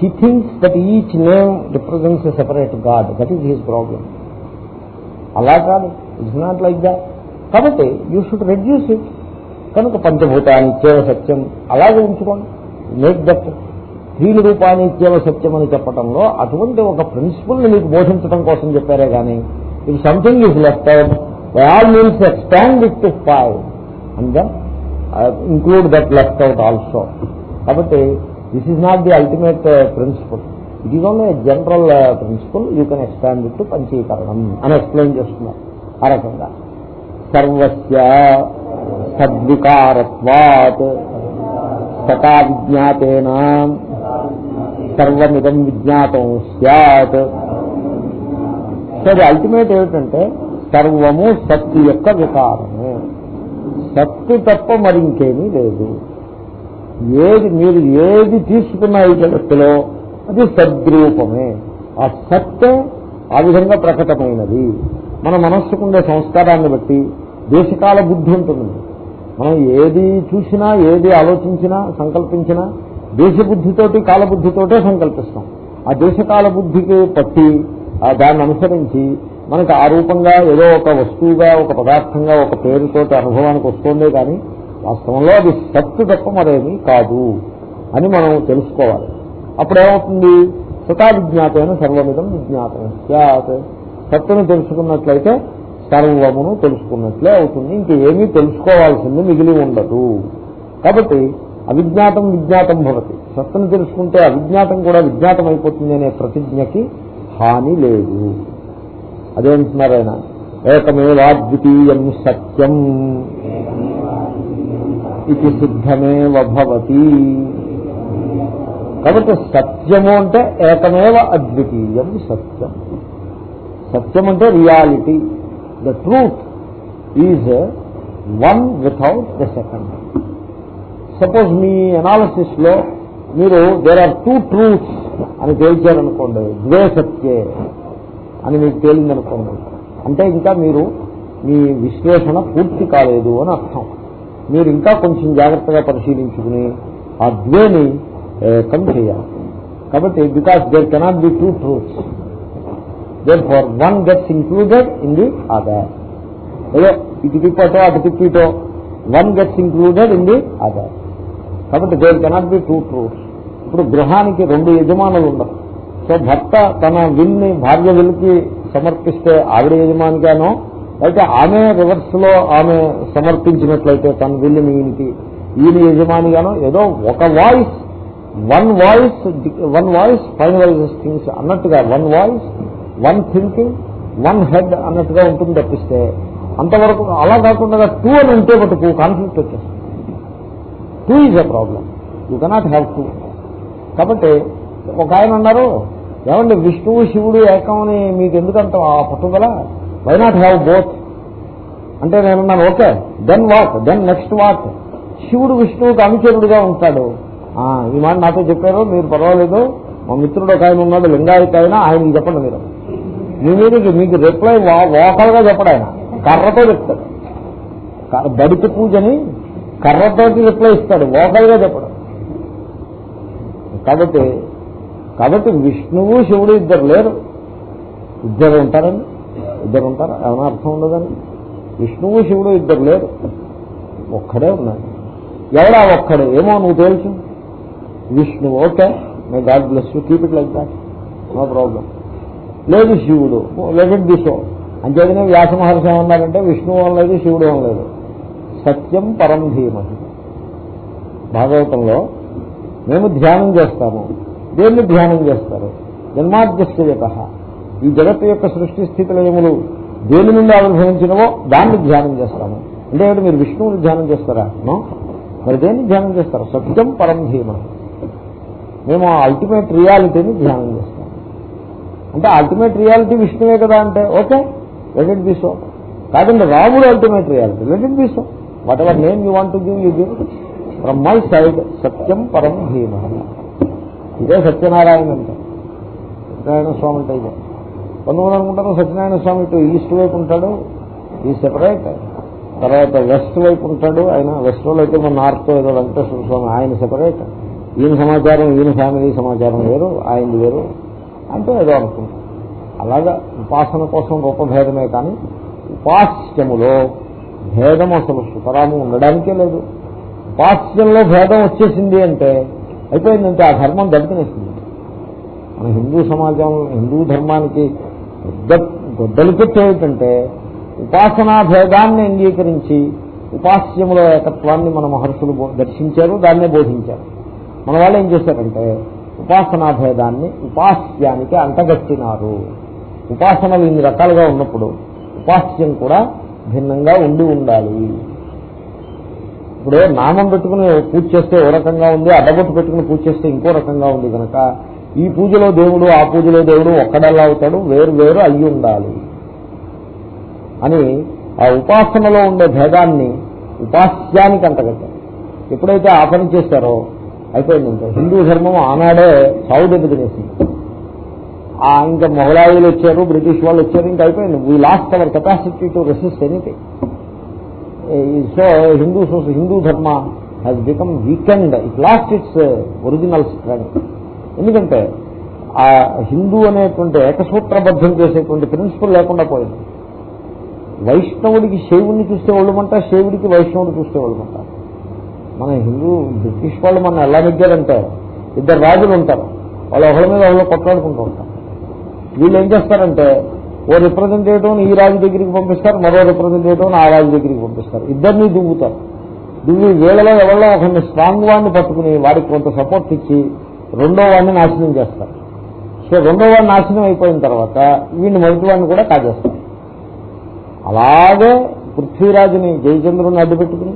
he thinks that each name represents separate god that is his problem అలా కాదు. ఇట్స్ నాట్ లైక్ దాట్ కాబట్టి యూ షుడ్ రెడ్యూస్ ఇట్ కనుక పంచభూతాన్ని ఇచ్చేవ సత్యం అలాగే ఉంచుకోండి. మేక్ దట్ స్త్రీల రూపాన్ని ఇచ్చేవ సత్యం అని చెప్పడంలో అటువంటి ఒక ప్రిన్సిపల్ని మీకు బోధించడం కోసం చెప్పారే కానీ if something is left out by all means extend it to five and then include that left out also కాబట్టి this is not the ultimate principle it is only general principle you can extend it to పంచీకరణం అని explain చేస్తున్నారు. ఆ రకంగా. సర్వస్య సద్వికారత్వాత్ సతా విజ్ఞాతేన సర్వమిదం విజ్ఞాతం సత్ so ultimate ఏమిటంటే సర్వము సత్తు యొక్క వికారము. సత్తు తప్ప మరింకేమీ లేదు. ఏది మీరు ఏది తీసుకున్న ఈ జగత్తులో అది సద్రూపమే. ఆ సత్తే ఆ విధంగా ప్రకటమైనది. మన మనస్సుకుండే సంస్కారాన్ని బట్టి దేశకాల బుద్ధి ఉంటుంది. మనం ఏది చూసినా ఏది ఆలోచించినా సంకల్పించినా దేశబుద్ధితోటి కాలబుద్ధితోటే సంకల్పిస్తాం. ఆ దేశకాల బుద్ధికి పట్టి ఆ దాన్ని అనుసరించి మనకు ఆ రూపంగా ఏదో ఒక వస్తువుగా ఒక పదార్థంగా ఒక పేరుతోటి అనుభవానికి వస్తుందే కానీ వాస్తవంలో అది సత్తు తప్ప మరేమీ కాదు అని మనం తెలుసుకోవాలి. అప్పుడేమవుతుంది? సతా విజ్ఞాతమైన సర్వమిదం విజ్ఞాతం సత్ సత్తును తెలుసుకున్నట్లయితే సర్వమును తెలుసుకున్నట్లే అవుతుంది. ఇంక ఏమీ తెలుసుకోవాల్సింది మిగిలి ఉండదు. కాబట్టి అవిజ్ఞాతం విజ్ఞాతం భవతి. సత్తును తెలుసుకుంటే అవిజ్ఞాతం కూడా విజ్ఞాతం అయిపోతుంది అనే ప్రతిజ్ఞకి హాని లేదు. అదేంటున్నారు ఆయన? ఏకమేవాద్వితీయం సత్యం. ఇది సిద్ధమేవ భవతి. కాబట్టి సత్యము అంటే ఏకమేవ అద్వితీయం సత్యం. సత్యం అంటే reality. The truth is one without the second suppose మీ అనాలసిస్లో మీరు దేర్ ఆర్ టూ ట్రూత్స్ అని తేల్చారనుకోండి. ద్వే సత్యే అని మీకు తేలిందనుకోండి. అంటే ఇంకా మీరు మీ విశ్లేషణ పూర్తి కాలేదు అని అర్థం. మీరు ఇంకా కొంచెం జాగ్రత్తగా పరిశీలించుకుని ఆ ద్వేని ఏకం చేయాలి కాబట్టి because there cannot be two truths therefore one gets included in the other ఏదో ఇటు తిప్పటో అటు తిప్పిటో one gets included in the other కాబట్టి there cannot be two truths ఇప్పుడు గృహానికి రెండు యజమానులు ఉండరు. సో భర్త తన విల్ని భార్య విల్కి సమర్పిస్తే ఆవిడ యజమానిగానో అయితే ఆమె రివర్స్లో ఆమె సమర్పించినట్లయితే తన విల్లుని ఈయనకి ఈయన యజమానిగానో ఏదో ఒక voice one voice one voice finalises things అన్నట్టుగా one voice one thinking one head అన్నట్టుగా ఉంటుంది తప్పిస్తే అంతవరకు అలా కాకుండా టూ అని ఉంటే మటుకు కాన్ఫ్లిక్ట్ వచ్చేస్తుంది. Two is a problem you cannot have two కాబట్టి ఒక ఆయన అన్నారు ఏమండి విష్ణువు శివుడు ఏకమని మీకు ఎందుకంత ఆ పట్టుదల? వై నాట్ హ్యావ్ బోత్ అంటే నేనున్నాను okay then what then next what శివుడు విష్ణువుకి అనుచరుడుగా ఉంటాడు. ఈ మాట నాతో చెప్పారు మీరు పర్వాలేదు. మా మిత్రుడు ఒక ఆయన ఉన్నాడు లింగాయత్ ఆయన ఆయనకి చెప్పండి మీరు. మీ మీదకి మీకు రిప్లై లోకల్గా చెప్పడు ఆయన. కర్రతో చెప్తాడు. కర్ర- బడికి పూజని కర్రతోటి రిప్లై ఇస్తాడు లోకల్గా చెప్పడు. కాబట్టి కాబట్టి విష్ణువు శివుడు ఇద్దరు లేరు. ఇద్దరు ఉంటారండి. ఇద్దరు ఉంటారా? ఏమైనా అర్థం ఉండదని విష్ణువు శివుడు ఇద్దరు లేరు. ఒక్కడే ఉన్నాడు. ఎవడా ఒక్కడే? ఏమో నువ్వు తెలుసు విష్ణువు okay may God bless you. Keep it like that no problem లేదు శివుడు. Let it be so Vyasa Maharshi ఏమన్నారంటే విష్ణువు అని లేదు శివుడు అని లేదు. సత్యం పరం ధీమహి. భాగవతంలో మేము ధ్యానం చేస్తాము. దేన్ని ధ్యానం చేస్తారు? జన్మాద్యత ఈ జగత్తు యొక్క సృష్టి స్థితి లయములు దేని నుండి ఆవిర్భవించినవో దాన్ని ధ్యానం చేస్తాము. అంటే మీరు విష్ణువుని ధ్యానం చేస్తారా? మరి దేన్ని ధ్యానం చేస్తారు? సత్యం పరం ధీమహి. మేము ఆ అల్టిమేట్ రియాలిటీని ధ్యానం చేస్తాం. అంటే అల్టిమేట్ రియాలిటీ విష్ణువే కదా అంటే okay let it be so కాదండి రాముడు ultimate reality let it be so whatever name you want give you give from my side సత్యం పరం భీమ ఇదే సత్యనారాయణ అంటే. సత్యనారాయణ స్వామి అంటే ఇదే. కొంతమంది అనుకుంటారు సత్యనారాయణ స్వామి ఇటు ఈస్ట్ వైపు ఉంటాడు ఈ సెపరేట్ తర్వాత వెస్ట్ వైపు ఉంటాడు ఆయన వెస్ట్లో అయితే మన నార్త్ ఏదో వెంకటేశ్వర స్వామి ఆయన సెపరేట్ ఈయన సమాచారం ఈయన ఫ్యామిలీ సమాచారం వేరు ఆయనది వేరు అంటే ఏదో అనుకుంటాం. అలాగా ఉపాసన కోసం రూపభేదమే కానీ ఉపాస్యములో భేదం అసలు సుతరాము ఉండడానికే లేదు. ఉపాస్యంలో భేదం వచ్చేసింది అంటే అయిపోయిందంటే ఆ ధర్మం దెబ్బతినేసింది మన హిందూ సమాజం హిందూ ధర్మానికి పెద్ద గొడ్డలి పెట్టేటంటే ఉపాసనా భేదాన్ని అంగీకరించి ఉపాస్యముల ఏకత్వాన్ని మన మహర్షులు బో- దర్శించారు దాన్నే బోధించారు. మన వాళ్ళు ఏం చేశారంటే ఉపాసనా భేదాన్ని ఉపాస్యానికి అంటగట్టినారు. ఉపాసనలు ఇన్ని రకాలుగా ఉన్నప్పుడు ఉపాస్యం కూడా భిన్నంగా ఉండి ఉండాలి. ఇప్పుడు నామం పెట్టుకుని పూజ చేస్తే ఓ రకంగా ఉంది అడ్డగొట్టు పెట్టుకుని పూజ చేస్తే ఇంకో రకంగా ఉంది కనుక ఈ పూజలో దేవుడు ఆ పూజలో దేవుడు ఒక్కడల్లా అవుతాడు వేరు వేరు అయ్యి ఉండాలి. అని ఆ ఉపాసనలో ఉండే భేదాన్ని ఉపాస్యానికి అంటగట్టారు. ఎప్పుడైతే ఆ పని చేస్తారో అయిపోయిందంటే హిందూ ధర్మం ఆనాడే సాగు దెబ్బ తినేసింది ఆ ఇంకా మొఘలాయులు వచ్చారు బ్రిటిష్ వాళ్ళు వచ్చారు ఇంకా అయిపోయింది. We lost our capacity to resist anything so Hindu Hindu Dharma has become weakened it lost its original strength ఎందుకంటే ఆ హిందూ అనేటువంటి ఏకసూత్రబద్ధం చేసేటువంటి ప్రిన్సిపల్ లేకుండా పోయింది. వైష్ణవుడికి శైవుడిని చూస్తే వాళ్ళమంటా శైవుడికి వైష్ణవుడు చూస్తే వాళ్ళమంట మన హిందూ బ్రిటిష్ వాళ్ళు మన ఎలా నెగ్గారంటే ఇద్దరు రాజులు ఉంటారు. వాళ్ళు ఒకళ్ళ మీద ఒకళ్ళు కొట్లాడుకుంటూ ఉంటారు. వీళ్ళు ఏం చేస్తారంటే ఓ రిప్రజెంటేటివ్ ఈ రాజు దగ్గరికి పంపిస్తారు మరో రిప్రజెంటేటివ్ ఆ రాజు దగ్గరికి పంపిస్తారు. ఇద్దరిని దువ్వుతారు. దువ్వి వీళ్ళలో ఎవరిలో ఒకరిని స్ట్రాంగ్ వాడిని పట్టుకుని వాడికి కొంత సపోర్ట్ ఇచ్చి రెండో వాడిని నాశనం చేస్తారు. సో రెండో వాడిని నాశనం అయిపోయిన తర్వాత వీడిని మొదటి వాడిని కూడా కాజేస్తారు. అలాగే పృథ్వీరాజుని జయచంద్రుని అడ్డుపెట్టుకుని పెట్టుకుని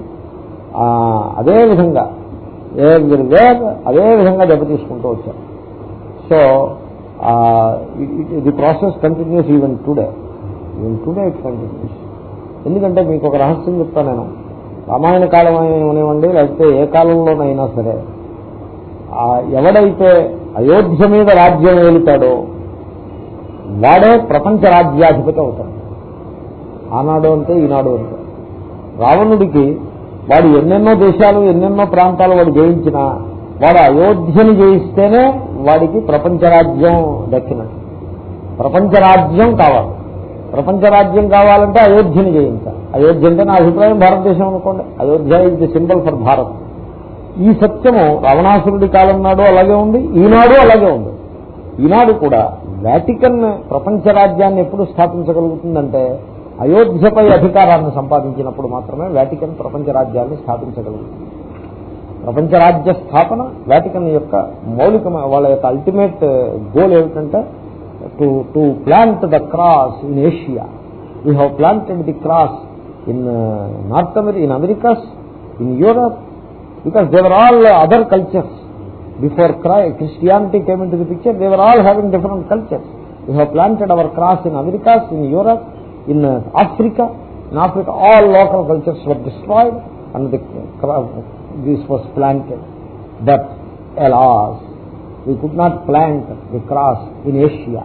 అదే విధంగా వేర్ అదే విధంగా దెబ్బతీసుకుంటూ వచ్చారు. So the process continues even today even today it continues ఎందుకంటే మీకు ఒక రహస్యం చెప్తాను నేను. రామాయణ కాలం అనేవండి లేకపోతే ఏ కాలంలోనైనా సరే ఎవడైతే అయోధ్య మీద రాజ్యం ఏలుతాడో వాడే ప్రపంచ రాజ్యాధిపతి అవుతాడు. ఆనాడు అంటే ఈనాడు అంటే రావణుడికి వాడు ఎన్నెన్నో దేశాలు ఎన్నెన్నో ప్రాంతాలు వాడు జయించినా వాడు అయోధ్యని జయిస్తేనే వాడికి ప్రపంచ రాజ్యం దక్కినట్టు. ప్రపంచ రాజ్యం కావాలి. ప్రపంచ రాజ్యం కావాలంటే అయోధ్యని జయించాలి. అయోధ్య అంటే నా అభిప్రాయం భారతదేశం అనుకోండి. Ayodhya is the symbol for Bharat. ఈ సత్యము రావణాసురుడి కాలం నాడు అలాగే ఉంది ఈనాడు అలాగే ఉంది. ఈనాడు కూడా వాటికన్ ప్రపంచ రాజ్యాన్ని ఎప్పుడు స్థాపించగలుగుతుందంటే అయోధ్యపై అధికారాన్ని సంపాదించినప్పుడు మాత్రమే వాటికన్ ప్రపంచ రాజ్యాన్ని స్థాపించగలుగుతుంది ప్రపంచ రాజ్య స్థాపన వాటికన్ యొక్క మౌలిక వాళ్ళ యొక్క అల్టిమేట్ గోల్ uh, ఏమిటంటే to to plant the cross in Asia we have planted the cross in North America in Americas in Europe because there were all other cultures before cry Christianity came into there were all they different all having different planted our cross in Americas in Europe in Africa. In Africa, all local cultures were destroyed and the, cro- this was planted. But alas, we could not plant the cross in Asia.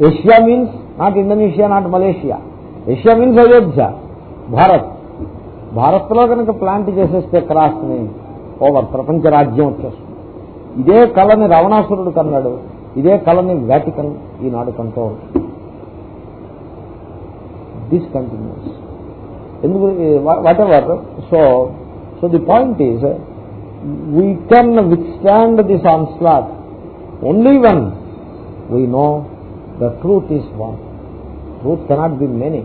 Asia means not Indonesia, not Malaysia. Asia means Ayodhya, bharat భారత్లో కనుక plant చేసేస్తే క్రాస్ని over ప్రపంచ రాజ్యం వచ్చేస్తుంది ఇదే కళని రావణాసురుడు కన్నాడు ఇదే కళని వ్యాటికన్ ఈనాడు కంటూ ఉంటుంది దిస్ కంటిన్యూస్ ఎందుకు? Whatever so so the point is we can withstand this onslaught only one we know the truth is one truth cannot be many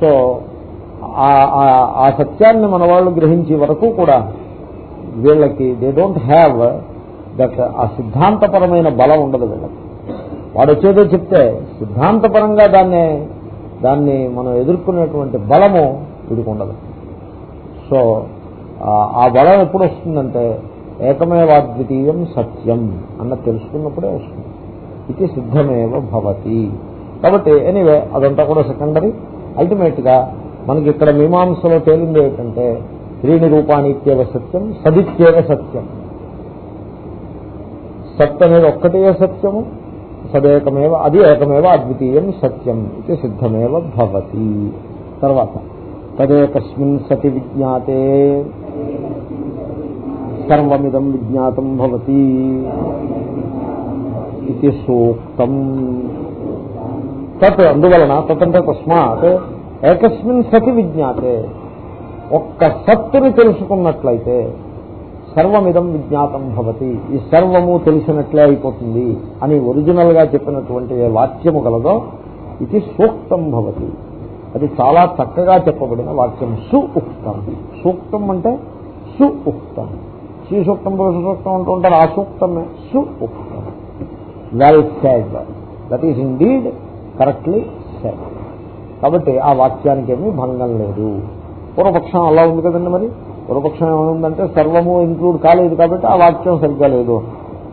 so ఆ- ఆ సత్యాన్ని మన వాళ్ళు గ్రహించే వరకు కూడా వీళ్ళకి దే డోంట్ హ్యావ్ దట్ ఆ సిద్ధాంతపరమైన బలం ఉండదు వీళ్ళకి. వాడు వచ్చేదో చెప్తే సిద్ధాంతపరంగా దాన్ని దాన్ని మనం ఎదుర్కొనేటువంటి బలము వీడికి ఉండదు. సో ఆ- బలం ఎప్పుడు వస్తుందంటే ఏకమేవాద్వితీయం సత్యం అన్నది తెలుసుకున్నప్పుడే వస్తుంది. ఇది సిద్ధమేవ భవతి. కాబట్టి ఎనీవే అదంతా కూడా సెకండరీ అల్టిమేట్గా మనకి ఇక్కడ మీమాంసలో తేలింది ఏంటంటే త్రీని రూపానిత్యవ సత్యం సదిత్యేవ సత్యం. సత్ అనేది ఒక్కటే సత్యము సదేకమేవ అది ఏకమేవ అద్వితీయం సత్యం ఇది సిద్ధమేవ భవతి తర్వాత తదేకస్మిన్ సతి విజ్ఞాతే సర్వమిదం విజ్ఞాతం భవతి ఇది సూక్తం తత్ అందువలన తతంటే తస్మాత్ ఏకస్మిన్ సతి విజ్ఞాతే ఒక్క సత్తుని తెలుసుకున్నట్లయితే సర్వమిదం విజ్ఞాతం భవతి. ఈ సర్వము తెలిసినట్లే అయిపోతుంది అని ఒరిజినల్గా చెప్పినటువంటి ఏ వాక్యము గలదో ఇది సూక్తం భవతి. అది చాలా చక్కగా చెప్పబడిన వాక్యం. సు ఉక్తం సూక్తం అంటే సు ఉక్తం శ్రీ సూక్తం పురుష సూక్తం అంటూ ఉంటారు. ఆ సూక్తమే సు ఉక్తం well said that is indeed correctly said కాబట్టి ఆ వాక్యానికి ఏమీ భంగం లేదు. పూర్వపక్షం అలా ఉంది కదండి మరి? పూర్వపక్షం ఏముందంటే సర్వము ఇంక్లూడ్ కాలేదు కాబట్టి ఆ వాక్యం సరిగ్గా లేదు.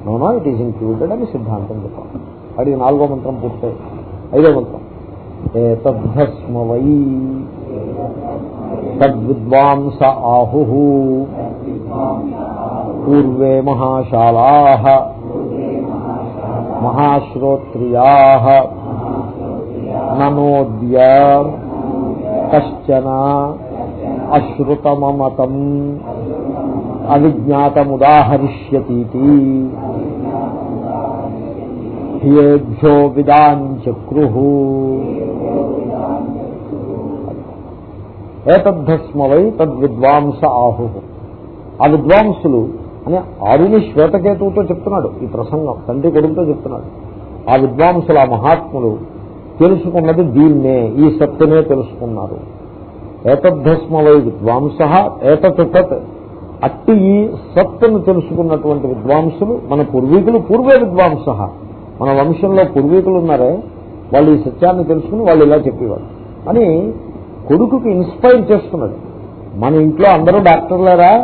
నోనో ఇట్ ఈస్ ఇంక్లూడెడ్ అని సిద్ధాంతం చెప్పాం అది నాలుగో మంత్రం పూర్తయి ఐదో మంత్రం. ఏతద్భస్మ వై తద్విద్వాంస ఆహు పూర్వే మహాశాలా మహాశ్రోత్రియా ననోద్య కశ్చన అశ్రుతమమతం. అవిజ్ఞాతముదాహరిష్యతీతి హ్యేభ్యో విదాంచక్రు ఏతద్ధస్మవై తద్విద్వాంస ఆహు. ఆ విద్వాంసులు అని ఆరుని శ్వేతకేతువుతో చెప్తున్నాడు ఈ ప్రసంగం తండ్రి కొడుకుతో చెప్తున్నాడు. ఆ విద్వాంసులు ఆ మహాత్ములు తెలుసుకున్నది దీన్నే ఈ సత్యమే తెలుసుకున్నారు. ఏతద్ధస్మవై విద్వాంస ఏతత్ తత్. అట్టి ఈ సత్తును తెలుసుకున్నటువంటి విద్వాంసులు మన పూర్వీకులు పూర్వే విద్వాంస. మన వంశంలో పూర్వీకులు ఉన్నారే వాళ్ళు ఈ సత్యాన్ని తెలుసుకుని వాళ్ళు ఇలా చెప్పేవారు అని కొడుకుకి ఇన్స్పైర్ చేస్తున్నాడు. మన ఇంట్లో అందరూ డాక్టర్లేరా?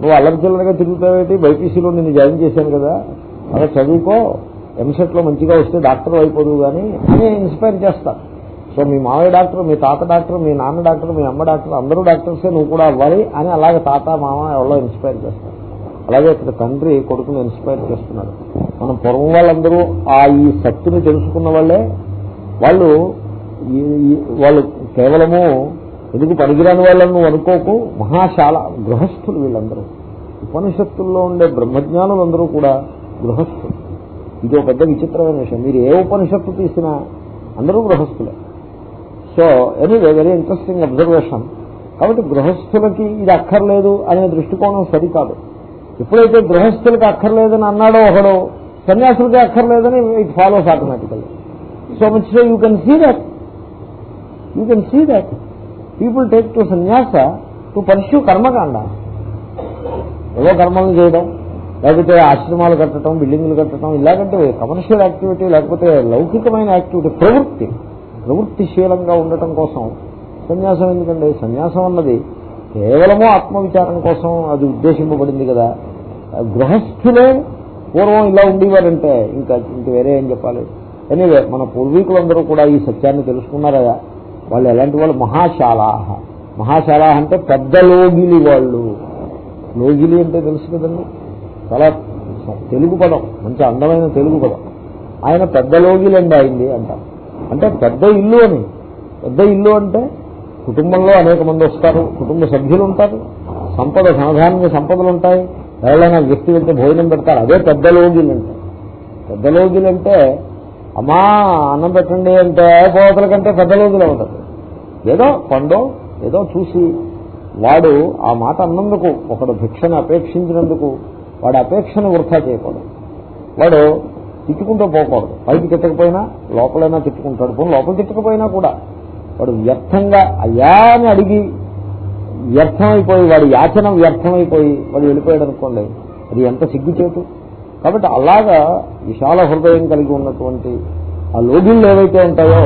నువ్వు అల్లరిచిల్లరగా తిరుగుతావేటి? బైపీసీలో నిన్ను జాయిన్ చేశాను కదా. అలా చదువుకో ఎంసెట్లో మంచిగా వస్తే డాక్టర్ అయిపోదు కానీ అని ఇన్స్పైర్ చేస్తారు సో మీ మామయ్య డాక్టర్ మీ తాత డాక్టర్ మీ నాన్న డాక్టర్ మీ అమ్మ డాక్టర్ అందరూ డాక్టర్సే నువ్వు కూడా అవ్వాలి అని అలాగే తాత మామ ఎవరో ఇన్స్పైర్ చేస్తారు. అలాగే ఇక్కడ తండ్రి కొడుకుని ఇన్స్పైర్ చేస్తున్నాడు మనం పూర్వం వాళ్ళందరూ ఆ ఈ శక్తిని తెలుసుకున్న వాళ్ళే. వాళ్ళు వాళ్ళు కేవలము ఎందుకు పనికిరాని వాళ్ళని నువ్వు అనుకోకు మహాశాల గృహస్థులు వీళ్ళందరూ. ఉపనిషత్తుల్లో ఉండే బ్రహ్మజ్ఞానులందరూ కూడా గృహస్థులు. ఇది ఒక పెద్ద విచిత్రమైన విషయం. మీరు ఏ ఉపనిషత్తు తీసినా అందరూ గృహస్థులే. So anyway very interesting observation కాబట్టి గృహస్థులకి ఇది అక్కర్లేదు అనే దృష్టికోణం సరికాదు. ఎప్పుడైతే గృహస్థులకి అక్కర్లేదని అన్నాడో ఒకడు సన్యాసులకి అక్కర్లేదని it follows automatical so much so you can see that you can see that people take to sannyasa to pursue కర్మకాండ ఏదో కర్మలను చేయడం లేకపోతే ఆశ్రమాలు కట్టడం బిల్డింగ్లు కట్టడం ఇలాగంటే కమర్షియల్ యాక్టివిటీ లేకపోతే లౌకికమైన యాక్టివిటీ ప్రవృత్తి. ప్రవృత్తిశీలంగా ఉండటం కోసం సన్యాసం ఎందుకండి? సన్యాసం అన్నది కేవలము ఆత్మవిచారం కోసం అది ఉద్దేశింపబడింది కదా. గృహస్థులే పూర్వం ఇలా ఉండేవారంటే ఇంకా ఇంక వేరే ఏం చెప్పాలి? ఎనీవే మన పూర్వీకులందరూ కూడా ఈ సత్యాన్ని తెలుసుకున్నారా? వాళ్ళు ఎలాంటి వాళ్ళు? మహాశాలాహ. మహాశాల అంటే పెద్ద లోగిలి వాళ్ళు. లోగిలి అంటే తెలుసు కదండి? చాలా తెలుగు పదం. మంచి అందమైన తెలుగు పదం. ఆయన పెద్ద లోగిలండి అయింది అంటారు. అంటే పెద్ద ఇల్లు అని. పెద్ద ఇల్లు అంటే కుటుంబంలో అనేక మంది వస్తారు. కుటుంబ సభ్యులు ఉంటారు. సంపద సాధారణంగా సంపదలు ఉంటాయి. ఎవరైనా వ్యక్తి వెళ్తే భోజనం పెడతారు. అదే పెద్ద లోగిలు అంటే. పెద్ద లోగిలు అంటే అమ్మా అన్నం పెట్టండి అంటే పోతల కంటే పెద్ద లోగిలు ఉంటుంది ఏదో పండో ఏదో చూసి వాడు ఆ మాట అన్నందుకు ఒకడు భిక్షను అపేక్షించినందుకు వాడు అపేక్షను వృధా చేయకూడదు. వాడు తిట్టుకుంటూ పోకూడదు. పైకి తిట్టకపోయినా లోపలైనా తిట్టుకుంటాడు. పోనీ లోపల తిట్టకపోయినా కూడా వాడు వ్యర్థంగా అయ్యా అని అడిగి వ్యర్థమైపోయి వాడి యాచన వ్యర్థమైపోయి వాడు వెళ్ళిపోయాడు అనుకోండి అది ఎంత సిగ్గుచేటు. కాబట్టి అలాగా విశాల హృదయం కలిగి ఉన్నటువంటి ఆ లోగిళ్ళు ఏవైతే ఉంటాయో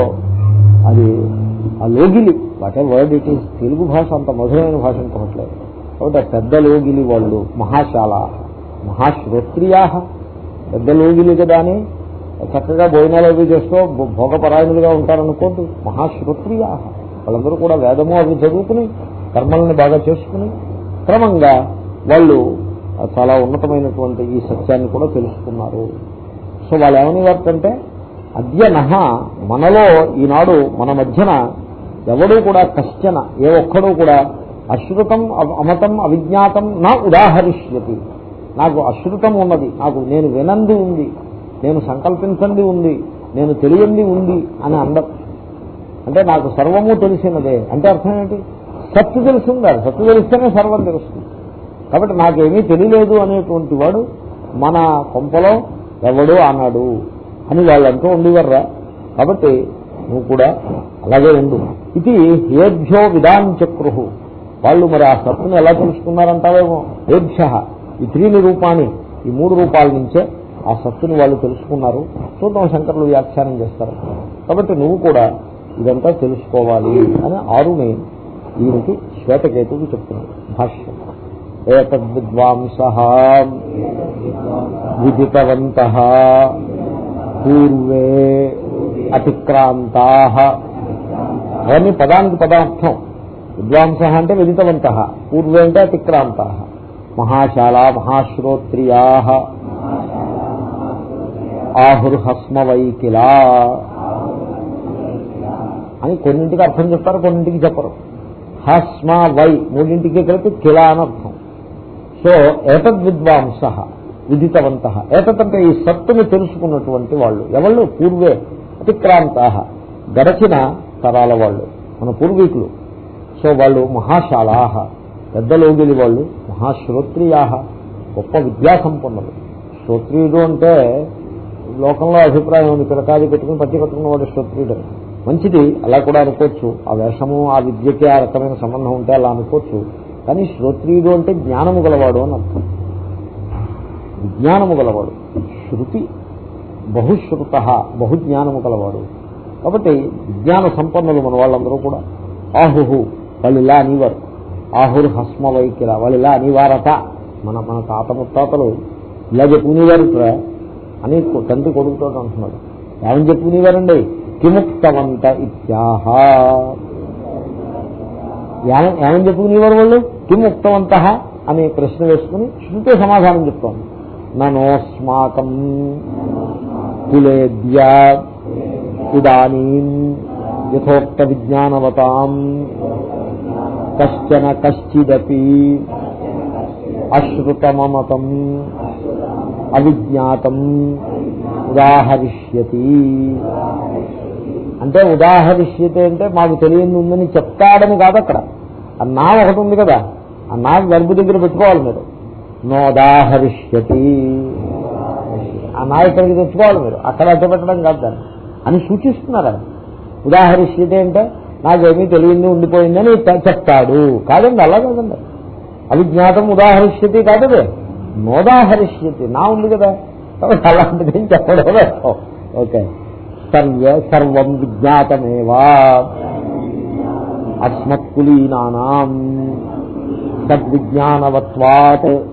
అది ఆ లోగిలి what a word it is Telugu భాష అంత మధురమైన భాష అనుకోవట్లేదు. కాబట్టి ఆ పెద్ద లోగిలి వాళ్ళు మహాశాల మహాశ్రోత్రియా పెద్ద లోగిలి కదా అని చక్కగా భోజనాలు అవి చేస్తూ భోగపరాయణులుగా ఉంటారనుకోండి మహాశ్రోత్రియా. వాళ్ళందరూ కూడా వేదము అవి చదువుకుని కర్మల్ని బాగా చేసుకుని క్రమంగా వాళ్ళు చాలా ఉన్నతమైనటువంటి ఈ సత్యాన్ని కూడా తెలుసుకున్నారు. సో వాళ్ళు ఏమనేవారంటే అద్య నహ మనలో ఈనాడు మన మధ్యన ఎవడూ కూడా కశ్చన ఏ ఒక్కడూ కూడా అశ్రుతం అమతం అవిజ్ఞాతం నా ఉదాహరిష్యతి. నాకు అశ్రుతం ఉన్నది. నాకు నేను వినంది ఉంది. నేను సంకల్పించండి ఉంది. నేను తెలియంది ఉంది అని అందం. అంటే నాకు సర్వము తెలిసినదే. అంటే అర్థం ఏంటి? సత్తు తెలిసిందా సత్తు తెలిస్తేనే సర్వం తెలుస్తుంది. కాబట్టి నాకేమీ తెలియలేదు అనేటువంటి వాడు మన కొంపలో ఎవడు అన్నాడు అని వాళ్ళంటూ ఉండేవర్రా. కాబట్టి నువ్వు కూడా అలాగే ఉండు. ఇది ఏభ్యో విధాన్ చక్రు. వాళ్ళు మరి ఆ సత్తుని ఎలా తెలుసుకున్నారంటావేమో ఏభ్య ఈ త్రీని రూపాన్ని ఈ మూడు రూపాల నుంచే ఆ సత్తుని వాళ్ళు తెలుసుకున్నారు. చూద్దాం శంకర్లు వ్యాఖ్యానం చేస్తారు. కాబట్టి నువ్వు కూడా ఇదంతా తెలుసుకోవాలి అని ఆరుని దీనికి శ్వేతకేతువు చెప్తున్నాడు భాష్యం. ఏతద్విద్వాంస విదితవంత పూర్వే అతిక్రాంతా అవన్నీ పదానికి పదార్థం. విద్వాంస అంటే విదితవంత పూర్వే అంటే అతిక్రాంత. మహాశాల మహాశ్రోత్రియా ఆహుర్హస్మవైకిలా అని కొన్నింటికి అర్థం చెప్తారు కొన్నింటికి చెప్పరు. హస్మ వై మూడింటికి కలిపి కిలా అని అర్థం. సో ఏతద్ విద్వాంస విదితవంత. ఏతదంటే ఈ సత్తుని తెలుసుకున్నటువంటి వాళ్ళు. ఎవళ్ళు? పూర్వే అతిక్రాంత. గడచిన తరాల వాళ్ళు. మన పూర్వీకులు. సో వాళ్ళు మహాశాలా. పెద్ద లోగిలి వాళ్ళు మహాశ్రోత్రియాహ గొప్ప విద్యా సంపన్నులు శ్రోత్రియుడు అంటే లోకంలో అభిప్రాయం ఉంది పిలకాది పెట్టుకుని పచ్చి కట్టుకున్న వాడు శ్రోత్రియుడు. మంచిది అలా కూడా అనుకోవచ్చు. ఆ వేషము ఆ విద్యకి ఆ రకమైన సంబంధం ఉంటే అలా అనుకోవచ్చు. కానీ శ్రోత్రియుడు అంటే జ్ఞానము గలవాడు అని అర్థం. విజ్ఞానము గలవాడు. శృతి బహుశ్రుత బహుజ్ఞానము గలవాడు. కాబట్టి విజ్ఞాన సంపన్నులు మన వాళ్ళందరూ కూడా. ఆహుహు వాళ్ళు ఇలా అనేవారు ఆహుర్ హస్మ వైకిల వాళ్ళు ఇలా అనివారత. మన మన తాత ముత్తాతలు ఇలా చెప్పుకునేవారు అని తండ్రి కొడుకుతో అంటున్నాడు. ఏమని చెప్పుకునేవారండి? కిముక్తవంత ఇత్యాహ. ఏమని చెప్పుకునేవారు వాళ్ళు? కిముక్తవంత అనే ప్రశ్న వేసుకుని శృతే సమాధానం చెప్తాను ననోస్మాకం కులేద్య ఇదానీ యథోక్త విజ్ఞానవతాం కశ్చన కశ్చిదపి అశ్రుతమమతం అవిజ్ఞాతం ఉదాహరిష్యతి అంటే ఉదాహరిష్యతి అంటే మాకు తెలియని ఉందని చెప్తాడని కాదు అక్కడ. ఆ నా ఒకటి ఉంది కదా. ఆ నా గర్భ దగ్గర పెట్టుకోవాలి మీరు. నోదాహరిష్యతి ఆ నా ఇక్కడికి తెచ్చుకోవాలి మీరు. అక్కడ అడ్డపెట్టడం కాదు దాన్ని. అని సూచిస్తున్నారు ఉదాహరిష్యతి అంటే నాకేమీ తెలియంది ఉండిపోయిందని చెప్తాడు. కాదండి అలా కాదండి. అవిజ్ఞాతం ఉదాహరిష్యతి కాదదే. నోదాహరిష్యతి. నా ఉంది కదా. కాబట్టి అలాంటిది ఏం చెప్పడం ఓకే. సర్వ సర్వం విజ్ఞాతమేవా. అస్మత్కులీనానాం. సద్విజ్ఞానవత్వాత్.